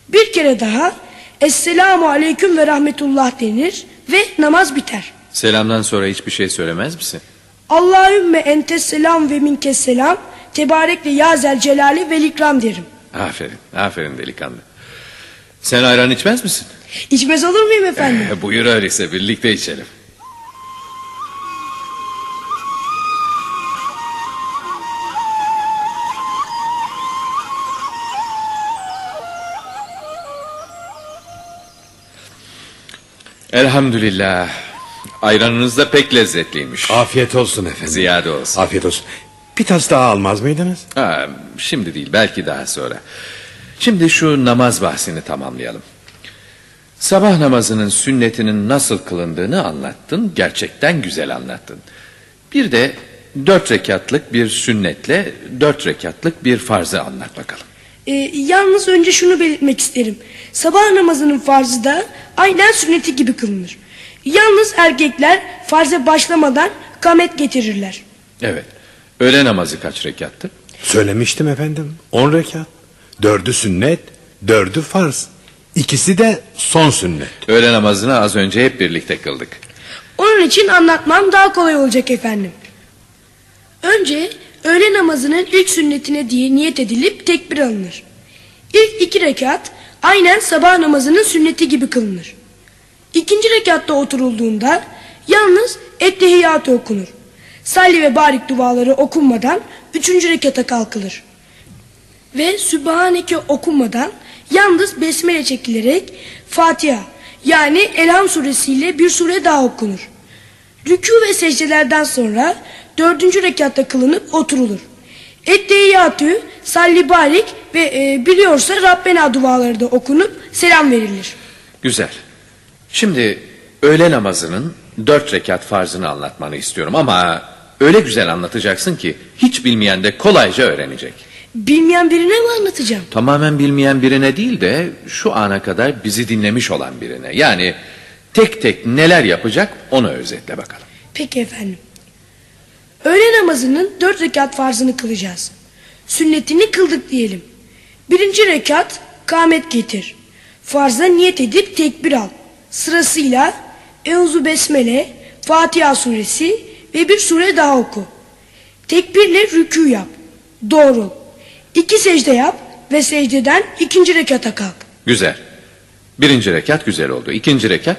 Bir kere daha Esselamu Aleyküm ve Rahmetullah denir ve namaz biter. Selamdan sonra hiçbir şey söylemez misin? Allahümme entes selam ve minkes selam tebarek ve yazel celali ve ikram derim. Aferin, aferin delikanlı. Sen ayran içmez misin? İçmez olur muyum efendim? Buyur öyleyse birlikte içelim. Elhamdülillah. Ayranınız da pek lezzetliymiş. Afiyet olsun efendim. Ziyade olsun. Afiyet olsun. Bir tas daha almaz mıydınız? Ha, şimdi değil belki daha sonra. Şimdi şu namaz bahsini tamamlayalım. Sabah namazının sünnetinin nasıl kılındığını anlattın. Gerçekten güzel anlattın. Bir de dört rekatlık bir sünnetle dört rekatlık bir farzı anlat bakalım. Ee, yalnız önce şunu belirtmek isterim. Sabah namazının farzı da aynen sünneti gibi kılınır. Yalnız erkekler farze başlamadan kamet getirirler. Evet. Öğle namazı kaç rekattı? Söylemiştim efendim. On rekat. Dördü sünnet, dördü farz. İkisi de son sünnet. Öğle namazını az önce hep birlikte kıldık. Onun için anlatmam daha kolay olacak efendim. Önce öğle namazının ilk sünnetine diye niyet edilip tekbir alınır. İlk iki rekat aynen sabah namazının sünneti gibi kılınır. İkinci rekatta oturulduğunda yalnız ettehiyatı okunur. Salli ve barik duaları okunmadan üçüncü rekata kalkılır. Ve Sübhaneke okunmadan yalnız besmele çekilerek Fatiha yani Elham suresiyle bir sure daha okunur. Rükû ve secdelerden sonra dördüncü rekatta kılınıp oturulur. Etteyyatü, salli barik ve e, biliyorsa Rabbena duaları da okunup selam verilir. Güzel. Şimdi öğle namazının dört rekat farzını anlatmanı istiyorum ama öyle güzel anlatacaksın ki hiç bilmeyen de kolayca öğrenecek. Bilmeyen birine mi anlatacağım? Tamamen bilmeyen birine değil de şu ana kadar bizi dinlemiş olan birine. Yani tek tek neler yapacak onu özetle bakalım. Peki efendim. Öğle namazının dört rekat farzını kılacağız. Sünnetini kıldık diyelim. Birinci rekat kâmet getir. Farza niyet edip tekbir al. Sırasıyla Euzu Besmele, Fatiha suresi ve bir sure daha oku. Tekbirle rükû yap. Doğru. İki secde yap ve secdeden ikinci rekata kalk. Güzel. Birinci rekat güzel oldu. İkinci rekat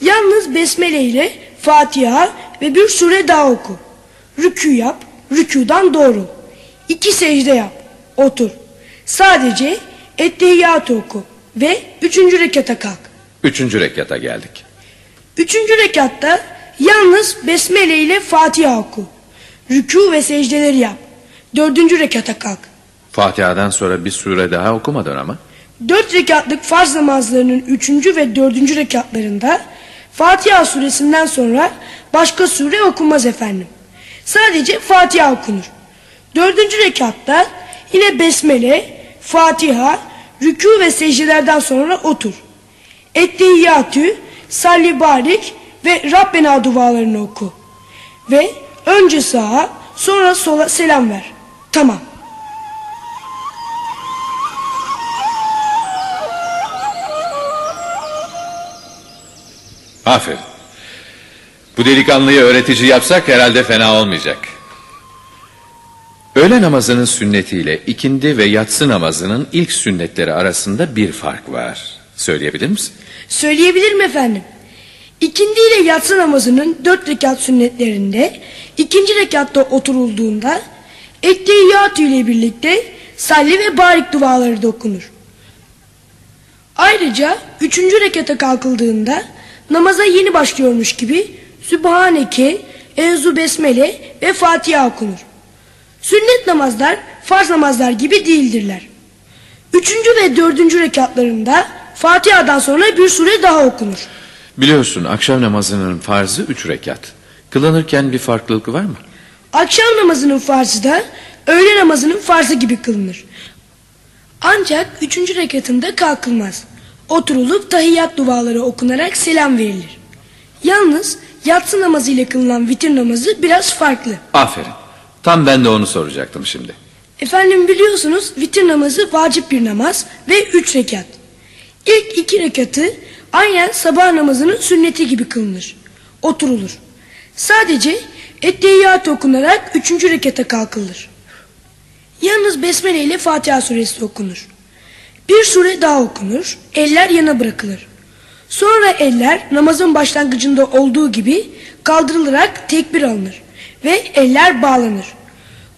Yalnız besmele ile Fatiha ve bir sure daha oku. Rükû yap, rükûdan doğru. İki secde yap, otur. Sadece ettehiyyatı oku ve üçüncü rekata kalk. üçüncü rekata geldik. Üçüncü rekatta yalnız besmele ile Fatiha oku. Rükû ve secdeleri yap. Dördüncü rekata kalk. Fatiha'dan sonra bir sure daha okumadın ama. Dört rekatlık farz namazlarının üçüncü ve dördüncü rekatlarında Fatiha suresinden sonra başka sure okunmaz efendim. Sadece Fatiha okunur. Dördüncü rekatta yine Besmele, Fatiha, rükû ve secdelerden sonra otur. Ettehiyyatü, salli barik ve Rabbena dualarını oku. Ve önce sağa sonra sola selam ver. Tamam. Aferin. Bu delikanlıyı öğretici yapsak herhalde fena olmayacak. Öğle namazının sünnetiyle ikindi ve yatsı namazının ilk sünnetleri arasında bir fark var. Söyleyebilir misin? Söyleyebilirim efendim. İkindi ile yatsı namazının dört rekat sünnetlerinde ikinci rekatta oturulduğunda ettehiyyatü ile birlikte salli ve barik duaları da okunur. Ayrıca üçüncü rekata kalkıldığında namaza yeni başlıyormuş gibi Sübhaneke, Enzu Besmele ve Fatiha okunur. Sünnet namazlar farz namazlar gibi değildirler. Üçüncü ve dördüncü rekatlarında Fatiha'dan sonra bir sure daha okunur. Biliyorsun akşam namazının farzı üç rekat. Kılınırken bir farklılık var mı? Akşam namazının farzı da öğle namazının farzı gibi kılınır. Ancak üçüncü rekatında kalkılmaz. Oturulup tahiyyat duaları okunarak selam verilir. Yalnız yatsı namazı ile kılınan vitir namazı biraz farklı. Aferin. Tam ben de onu soracaktım şimdi. Efendim biliyorsunuz vitir namazı vacip bir namaz ve üç rekat. İlk iki rekatı aynen sabah namazının sünneti gibi kılınır. Oturulur. Sadece ettehiyyat okunarak üçüncü rekata kalkılır. Yalnız Besmele ile Fatiha suresi okunur. Bir sure daha okunur, eller yana bırakılır. Sonra eller namazın başlangıcında olduğu gibi kaldırılarak tekbir alınır ve eller bağlanır.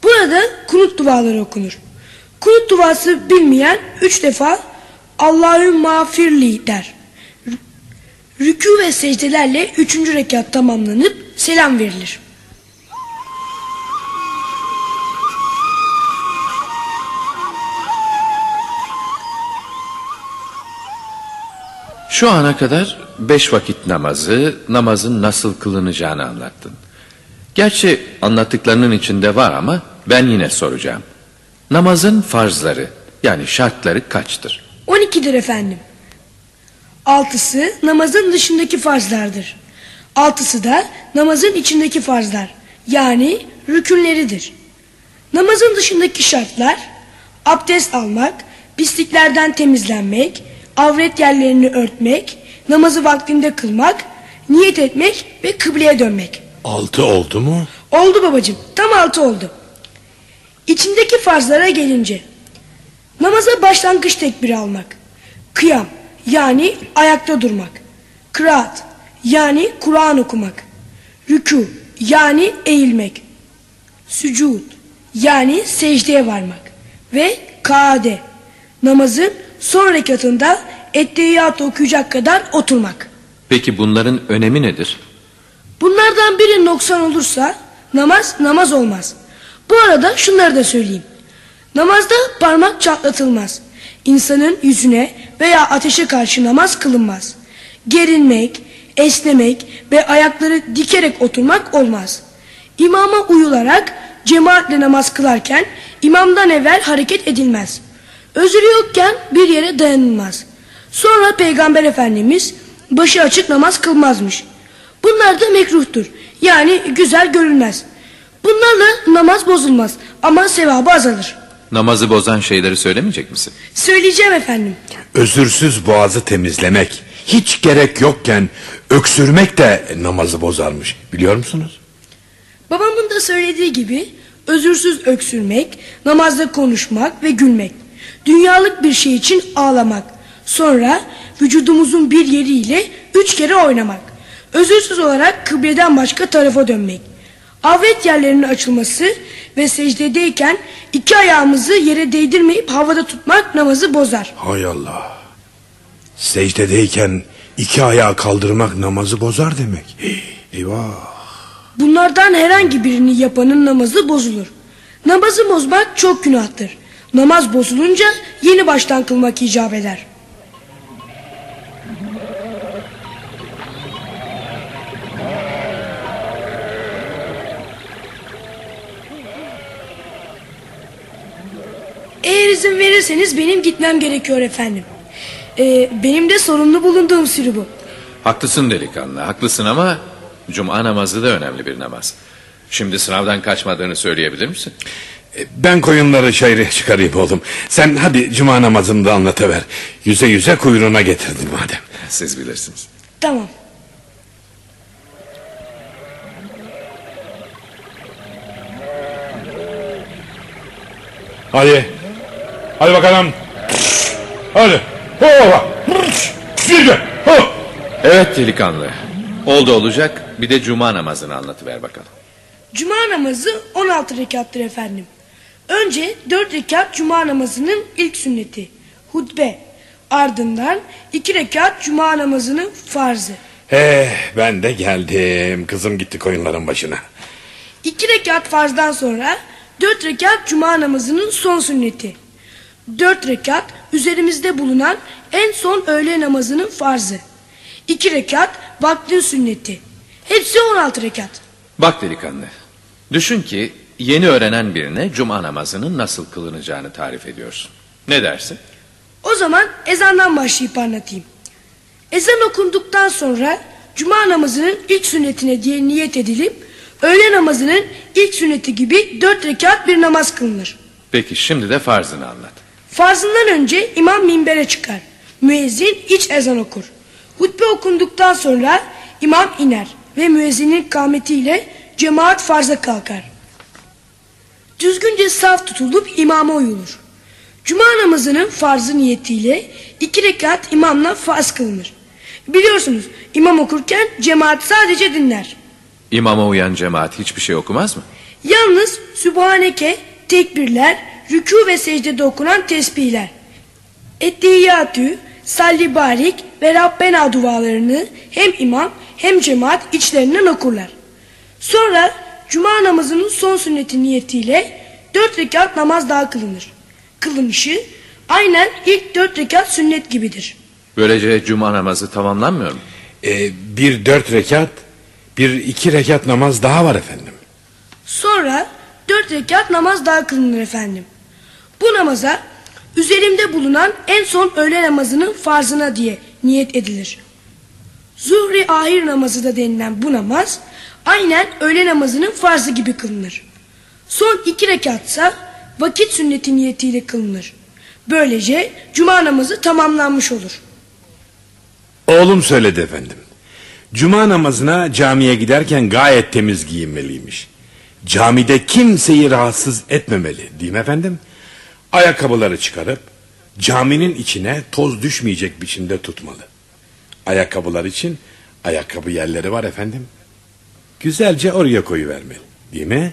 Burada kunut duaları okunur. Kunut duası bilmeyen üç defa Allahü mağfirli der. Rükû ve secdelerle üçüncü rekat tamamlanıp selam verilir. Şu ana kadar beş vakit namazı, namazın nasıl kılınacağını anlattın. Gerçi anlattıklarının içinde var ama ben yine soracağım. Namazın farzları yani şartları kaçtır? 12'dir efendim. Altısı namazın dışındaki farzlardır. Altısı da namazın içindeki farzlar yani rükünleridir. Namazın dışındaki şartlar abdest almak, pisliklerden temizlenmek, avret yerlerini örtmek, namazı vaktinde kılmak, niyet etmek ve kıbleye dönmek. Altı oldu mu? Oldu babacığım tam altı oldu. İçindeki farzlara gelince namaza başlangıç tekbiri almak, kıyam yani ayakta durmak, kıraat yani Kur'an okumak, rükû yani eğilmek, sücud yani secdeye varmak ve kade namazın son rekatında ettehiyyatı okuyacak kadar oturmak. Peki bunların önemi nedir? Bunlardan biri noksan olursa namaz namaz olmaz. Bu arada şunları da söyleyeyim. Namazda parmak çatlatılmaz. İnsanın yüzüne veya ateşe karşı namaz kılınmaz. Gerilmek, esnemek ve ayakları dikerek oturmak olmaz. İmama uyularak cemaatle namaz kılarken imamdan evvel hareket edilmez. Özürü yokken bir yere dayanılmaz. Sonra Peygamber Efendimiz başı açık namaz kılmazmış. Bunlar da mekruhtur. Yani güzel görülmez. Bunlarla namaz bozulmaz ama sevabı azalır. Namazı bozan şeyleri söylemeyecek misin? Söyleyeceğim efendim. Özürsüz boğazı temizlemek hiç gerek yokken öksürmek de namazı bozarmış. Biliyor musunuz? Babamın da söylediği gibi özürsüz öksürmek, namazda konuşmak ve gülmek. Dünyalık bir şey için ağlamak. Sonra vücudumuzun bir yeriyle üç kere oynamak. Özürsüz olarak kıbleden başka tarafa dönmek. Avret yerlerinin açılması ve secdedeyken iki ayağımızı yere değdirmeyip havada tutmak namazı bozar. Hay Allah. Secdedeyken iki ayağı kaldırmak namazı bozar demek. Eyvah. Bunlardan herhangi birini yapanın namazı bozulur. Namazı bozmak çok günahtır. Namaz bozulunca yeni baştan kılmak icap eder. Eğer izin verirseniz benim gitmem gerekiyor efendim. Ee, benim de sorumlu bulunduğum sürü bu. Haklısın delikanlı, haklısın ama cuma namazı da önemli bir namaz. Şimdi sınavdan kaçmadığını söyleyebilir misin? E, Ben koyunları şehre çıkarayım oğlum. Sen hadi cuma namazını da anlatıver. Yüze yüze kuyruğuna getirdin madem. Siz bilirsiniz. Tamam. Hadi. Hadi bakalım. Hadi. Hova. Yürü. Ho. Evet delikanlı. Oldu olacak bir de cuma namazını anlatıver bakalım. Cuma namazı 16 rekattır efendim. Önce 4 rekat cuma namazının ilk sünneti. Hutbe. Ardından 2 rekat cuma namazının farzı. Eh ben de geldim. Kızım gitti koyunların başına. 2 rekat farzdan sonra 4 rekat cuma namazının son sünneti. 4 rekat üzerimizde bulunan en son öğle namazının farzı. 2 rekat vaktin sünneti. Hepsi 16 rekat. Bak delikanlı. Düşün ki yeni öğrenen birine cuma namazının nasıl kılınacağını tarif ediyorsun. Ne dersin? O zaman ezandan başlayıp anlatayım. Ezan okunduktan sonra cuma namazının ilk sünnetine diye niyet edilip öğle namazının ilk sünneti gibi dört rekat bir namaz kılınır. Peki şimdi de farzını anlat. Farzından önce imam minbere çıkar. Müezzin iç ezan okur. Hutbe okunduktan sonra imam iner ve müezzinin kâmetiyle cemaat farza kalkar. Düzgünce saf tutulup imama uyulur. Cuma namazının farzı niyetiyle iki rekat imamla farz kılınır. Biliyorsunuz imam okurken cemaat sadece dinler. İmama uyan cemaat hiçbir şey okumaz mı? Yalnız Sübhaneke, tekbirler, rükû ve secdede okunan tesbihler. Ettehiyyatü, salli barik ve Rabbena dualarını hem imam hem cemaat içlerinden okurlar. Sonra cuma namazının son sünneti niyetiyle dört rekat namaz daha kılınır. Kılınışı aynen ilk dört rekat sünnet gibidir. Böylece cuma namazı tamamlanmıyor mu? Eh, bir dört rekat, bir iki rekat namaz daha var efendim. Sonra dört rekat namaz daha kılınır efendim. Bu namaza üzerimde bulunan en son öğle namazının farzına diye niyet edilir. Zuhri ahir namazı da denilen bu namaz aynen öğle namazının farzı gibi kılınır. Son iki rekatsa vakit sünneti niyetiyle kılınır. Böylece cuma namazı tamamlanmış olur. Oğlum söyledi efendim. Cuma namazına camiye giderken gayet temiz giyinmeliymiş. Camide kimseyi rahatsız etmemeli değil mi efendim? Ayakkabıları çıkarıp caminin içine toz düşmeyecek biçimde tutmalı. Ayakkabılar için ayakkabı yerleri var efendim. Güzelce oraya koyuvermeli değil mi?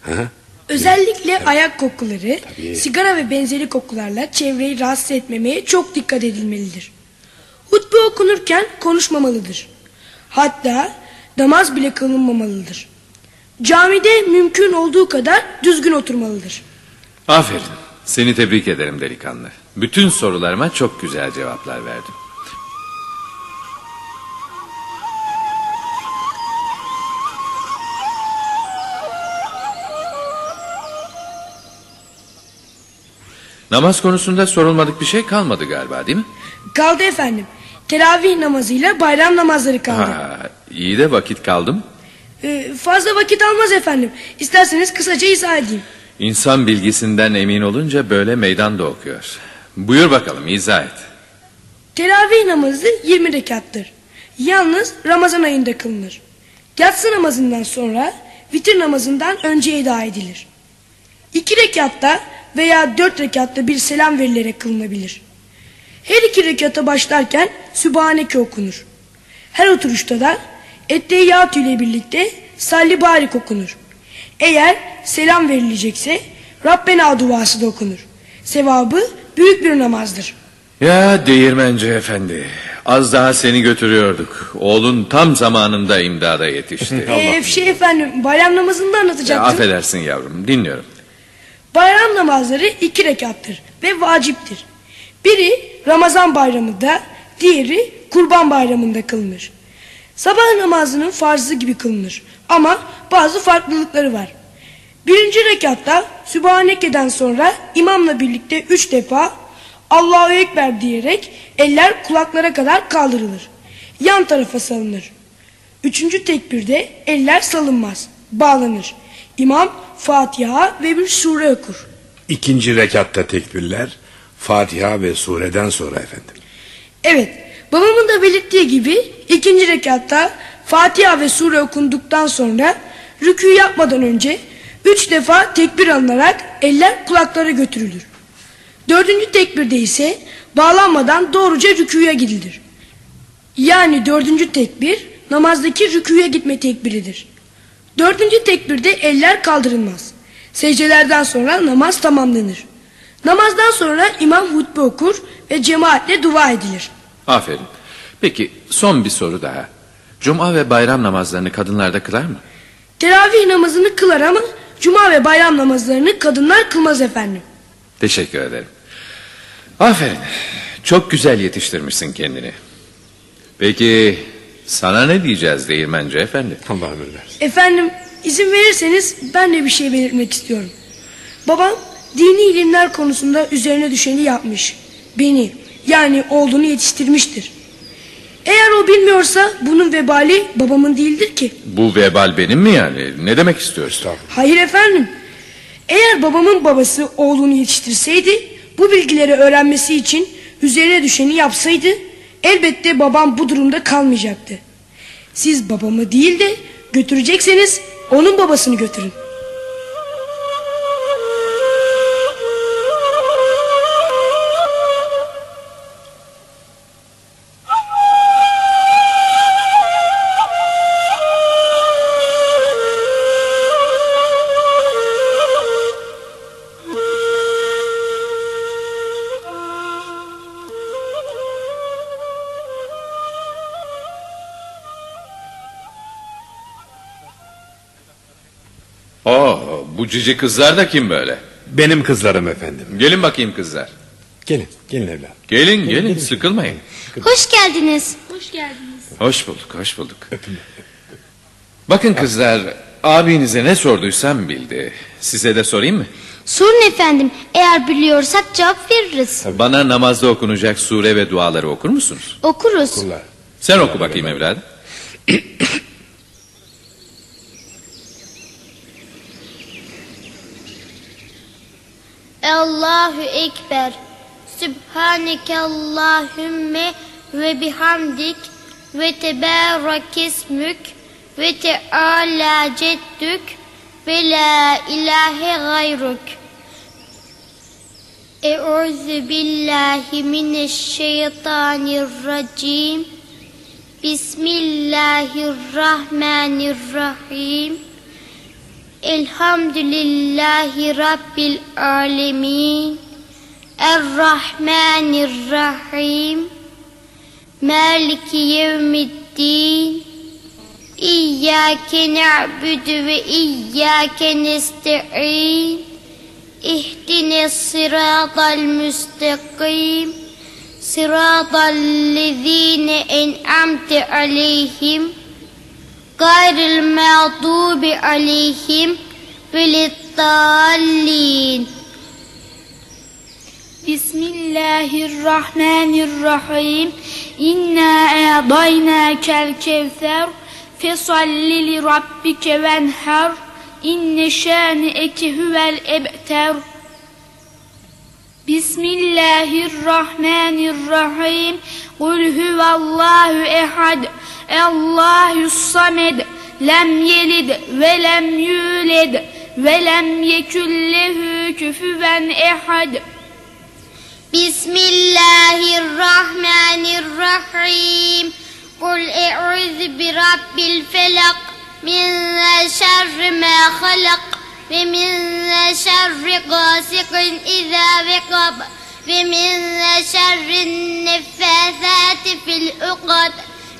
Ha? Özellikle ayak kokuları, Tabii. sigara ve benzeri kokularla çevreyi rahatsız etmemeye çok dikkat edilmelidir. Hutbe okunurken konuşmamalıdır. Hatta namaz bile kılınmamalıdır. Camide mümkün olduğu kadar düzgün oturmalıdır. Aferin. Seni tebrik ederim delikanlı. Bütün sorularıma çok güzel cevaplar verdin. Namaz konusunda sorulmadık bir şey kalmadı galiba değil mi? Kaldı efendim. Teravih namazıyla bayram namazları kaldı. Ha, iyi de vakit kaldım. Ee, fazla vakit almaz efendim. İsterseniz kısaca izah edeyim. İnsan bilgisinden emin olunca böyle meydanda okuyor. Buyur bakalım izah et. Teravih namazı 20 rekattır. Yalnız Ramazan ayında kılınır. Yatsı namazından sonra vitir namazından önce eda edilir. İki rekatta veya dört rekatta bir selam verilerek kılınabilir. Her iki rekata başlarken Sübhaneke okunur. Her oturuşta da Etteyyatü ile birlikte Salli Barik okunur. Eğer selam verilecekse Rabbena duası da okunur. Sevabı büyük bir namazdır. Ya değirmenci efendi. Az daha seni götürüyorduk. Oğlun tam zamanında imdada yetişti. Ee, şey efendim bayram namazını da Ya, anlatacaktım. affedersin yavrum dinliyorum. Bayram namazları iki rekattır ve vaciptir. Biri Ramazan bayramında, diğeri Kurban bayramında kılınır. Sabah namazının farzı gibi kılınır ama bazı farklılıkları var. Birinci rekatta Sübhaneke'den sonra imamla birlikte üç defa Allahu Ekber diyerek eller kulaklara kadar kaldırılır. Yan tarafa salınır. Üçüncü tekbirde eller salınmaz, bağlanır. İmam Fatiha ve bir sure okur. İkinci rekatta tekbirler Fatiha ve sureden sonra efendim. Evet, babamın da belirttiği gibi ikinci rekatta Fatiha ve sure okunduktan sonra rükû yapmadan önce üç defa tekbir alınarak eller kulaklara götürülür. Dördüncü tekbirde ise bağlanmadan doğruca rükûya gidilir. Yani dördüncü tekbir namazdaki rükûya gitme tekbiridir. Dördüncü tekbirde eller kaldırılmaz. Secdelerden sonra namaz tamamlanır. Namazdan sonra imam hutbe okur ve cemaatle dua edilir. Aferin. Peki son bir soru daha. Cuma ve bayram namazlarını kadınlar da kılar mı? Teravih namazını kılar ama cuma ve bayram namazlarını kadınlar kılmaz efendim. Teşekkür ederim. Aferin. Çok güzel yetiştirmişsin kendini. Peki sana ne diyeceğiz değirmenci efendi? Allah ömür versin. Efendim izin verirseniz ben de bir şey belirtmek istiyorum. Babam dini ilimler konusunda üzerine düşeni yapmış. Beni yani oğlunu yetiştirmiştir. Eğer o bilmiyorsa bunun vebali babamın değildir ki. Bu vebal benim mi yani? Ne demek istiyorsun? Hayır efendim. Eğer babamın babası oğlunu yetiştirseydi, bu bilgileri öğrenmesi için üzerine düşeni yapsaydı, elbette babam bu durumda kalmayacaktı. Siz babamı değil de götürecekseniz onun babasını götürün. Bu cici kızlar da kim böyle? Benim kızlarım efendim. Gelin bakayım kızlar. Gelin, gelin evladım. Gelin gelin sıkılmayın. Hoş geldiniz. Hoş bulduk hoş bulduk. Bakın kızlar abinize ne sorduysam bildi. Size de sorayım mı? Sorun efendim. Eğer biliyorsak cevap veririz. Bana namazda okunacak sure ve duaları okur musunuz? Okuruz. Kullar. Sen oku bakayım evladım. Allahu Ekber. Sübhaneke Allahümme ve bihamdik ve tebarek ismük ve teala ceddük ve la ilahe gayruk. Euzu billahi mineşşeytanirracim. Bismillahirrahmanirrahim. Elhamdülillahi Rabbil alemin. Errahmanirrahim. Maliki yevmiddin. İyyâke na'budu ve iyyâke nesta'in. İhdine sıratal müstakim. Sıratal lezîne en'amte aleyhim. Gayril mağdubi aleyhim. Velittallin. Bismillahirrahmanirrahim. İnna a'daynakel kevser. Fesalli li rabbike venher. İnne şâni'eke huvel ebter. Bismillahirrahmanirrahim. Kul huvallahu ehad. Allahü samed lem yelid ve lem yüled ve lem yeküllehu küfüven ehad. Bismillahirrahmanirrahim. Kul e'udhu bi rabbil felak min şerri ma halak ve min şerri gasikin iza vekab ve min şerri nefesati fil ukad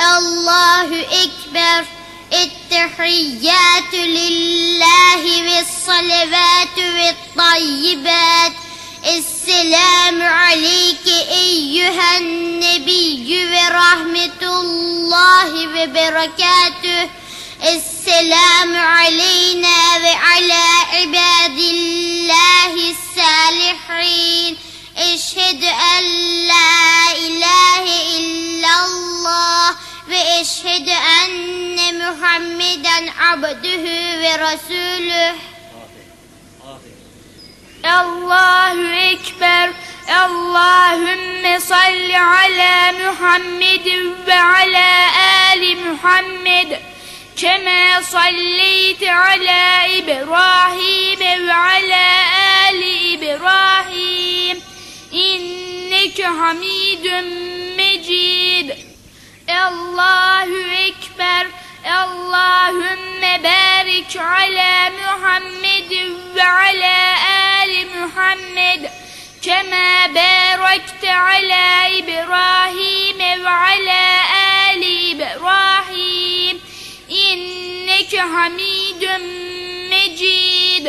الله أكبر. التحيات لله والصلوات والطيبات. السلام عليك أيها النبي ورحمة الله وبركاته. السلام علينا وعلى عباد الله الصالحين. اشهد أن لا إله إلا الله واشهد أن محمدا عبده ورسوله الله أكبر اللهم صل على محمد وعلى آل محمد كما صليت على إبراهيم وعلى آل إبراهيم İnneke hamidun mecid. Allahu Ekber. Allahümme barik ala Muhammed ve ala ali Muhammed. Kema barakte ala İbrahim ve ala ali İbrahim. İnneke hamidun mecid.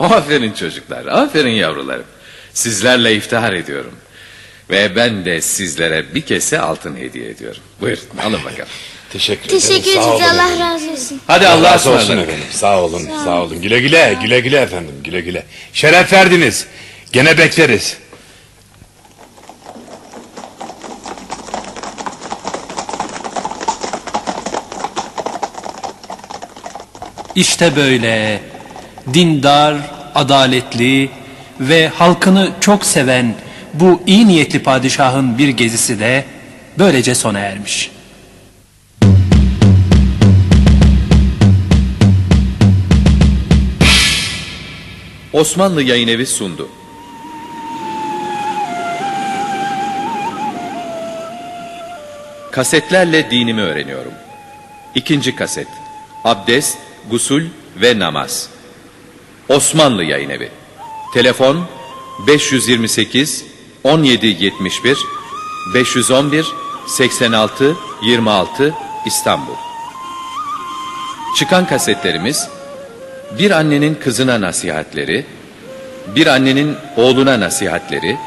Aferin çocuklar, aferin yavrularım. Sizlerle iftihar ediyorum. Ve ben de sizlere bir kese altın hediye ediyorum. Buyurun, alın bakalım. Teşekkür ederim. Teşekkür Sağ ederiz olun Allah efendim. razı olsun. Hadi Allah Allah'a razı olsun ısmarladık. efendim. Sağ olun, sağ olun. Güle güle, güle güle efendim, güle güle. Şeref verdiniz. Gene bekleriz. İşte böyle dindar, adaletli ve halkını çok seven bu iyi niyetli padişahın bir gezisi de böylece sona ermiş. Osmanlı Yayın Evi sundu. Kasetlerle dinimi öğreniyorum. İkinci kaset. Abdest, gusül ve namaz. Osmanlı Yayın Evi. Telefon 528 1771 511 86 26 İstanbul. Çıkan kasetlerimiz bir annenin kızına nasihatleri, bir annenin oğluna nasihatleri,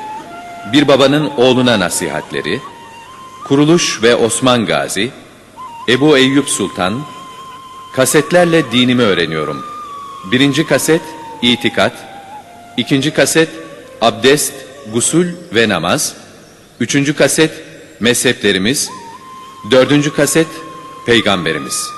bir babanın oğluna nasihatleri, Kuruluş ve Osman Gazi, Ebu Eyyub Sultan, kasetlerle dinimi öğreniyorum. Birinci kaset itikat, ikinci kaset abdest, gusül ve namaz, üçüncü kaset mezheplerimiz, dördüncü kaset peygamberimiz.